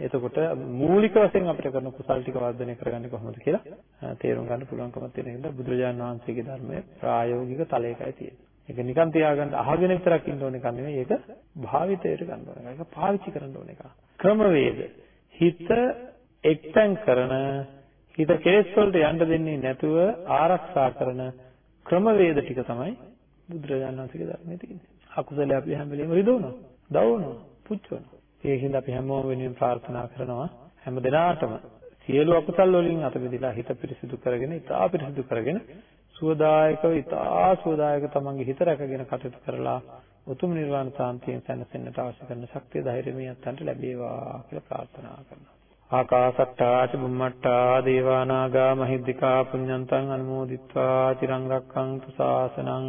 එතකොට මූලික වශයෙන් අපිට කරන කුසල් ටික වර්ධනය කරගන්නේ කොහොමද කියලා තේරුම් ගන්න පුළුවන්කමක් තියෙන හින්දා බුදුරජාණන් වහන්සේගේ ධර්මයේ ප්‍රායෝගික තලයකයි තියෙන්නේ. ඒක නිකන් තියාගන්න අහගෙන විතරක් ඉන්න ඕන එකක් නෙවෙයි. ඒක භාවිතයට ගන්න ඕන එකක්. ඒක පාවිච්චි කරන්න ඕන එකක්. ක්‍රමවේද හිත එක්තෙන් කරන හිත කෙලෙස් වලට යන්න දෙන්නේ නැතුව ආරක්ෂා කරන ක්‍රමවේද ටික තමයි බුදුරජාණන් වහන්සේගේ ධර්මයේ තියෙන්නේ. අකුසල අපි හැම වෙලේම රිදවනවා, දවනවා, පුච්චවනවා. ඒකින්ද අපි හැමෝම වෙනුවෙන් ප්‍රාර්ථනා කරනවා හැම දිනාටම සියලු අකුසල් වලින් අත මිදලා හිත පිරිසිදු කරගෙන, ඉතා පිරිසිදු කරගෙන සුවදායකව ඉතා සුවදායක තමන්ගේ හිත රැකගෙන කටයුතු කරලා උතුම් නිර්වාණ සාන්තියෙන් සැනසෙන්නට අවශ්‍ය කරන ශක්තිය ධෛර්යය මේ අත්න්ට ලැබේවා කියලා ප්‍රාර්ථනා කරනවා. ආකාසට්ටා ච බුම්මට්ටා දේවා නාග මහිද්దికා පුඤ්ඤන්තං අනුමෝදිත්වා චිරං රක්ඛන්තු ශාසනං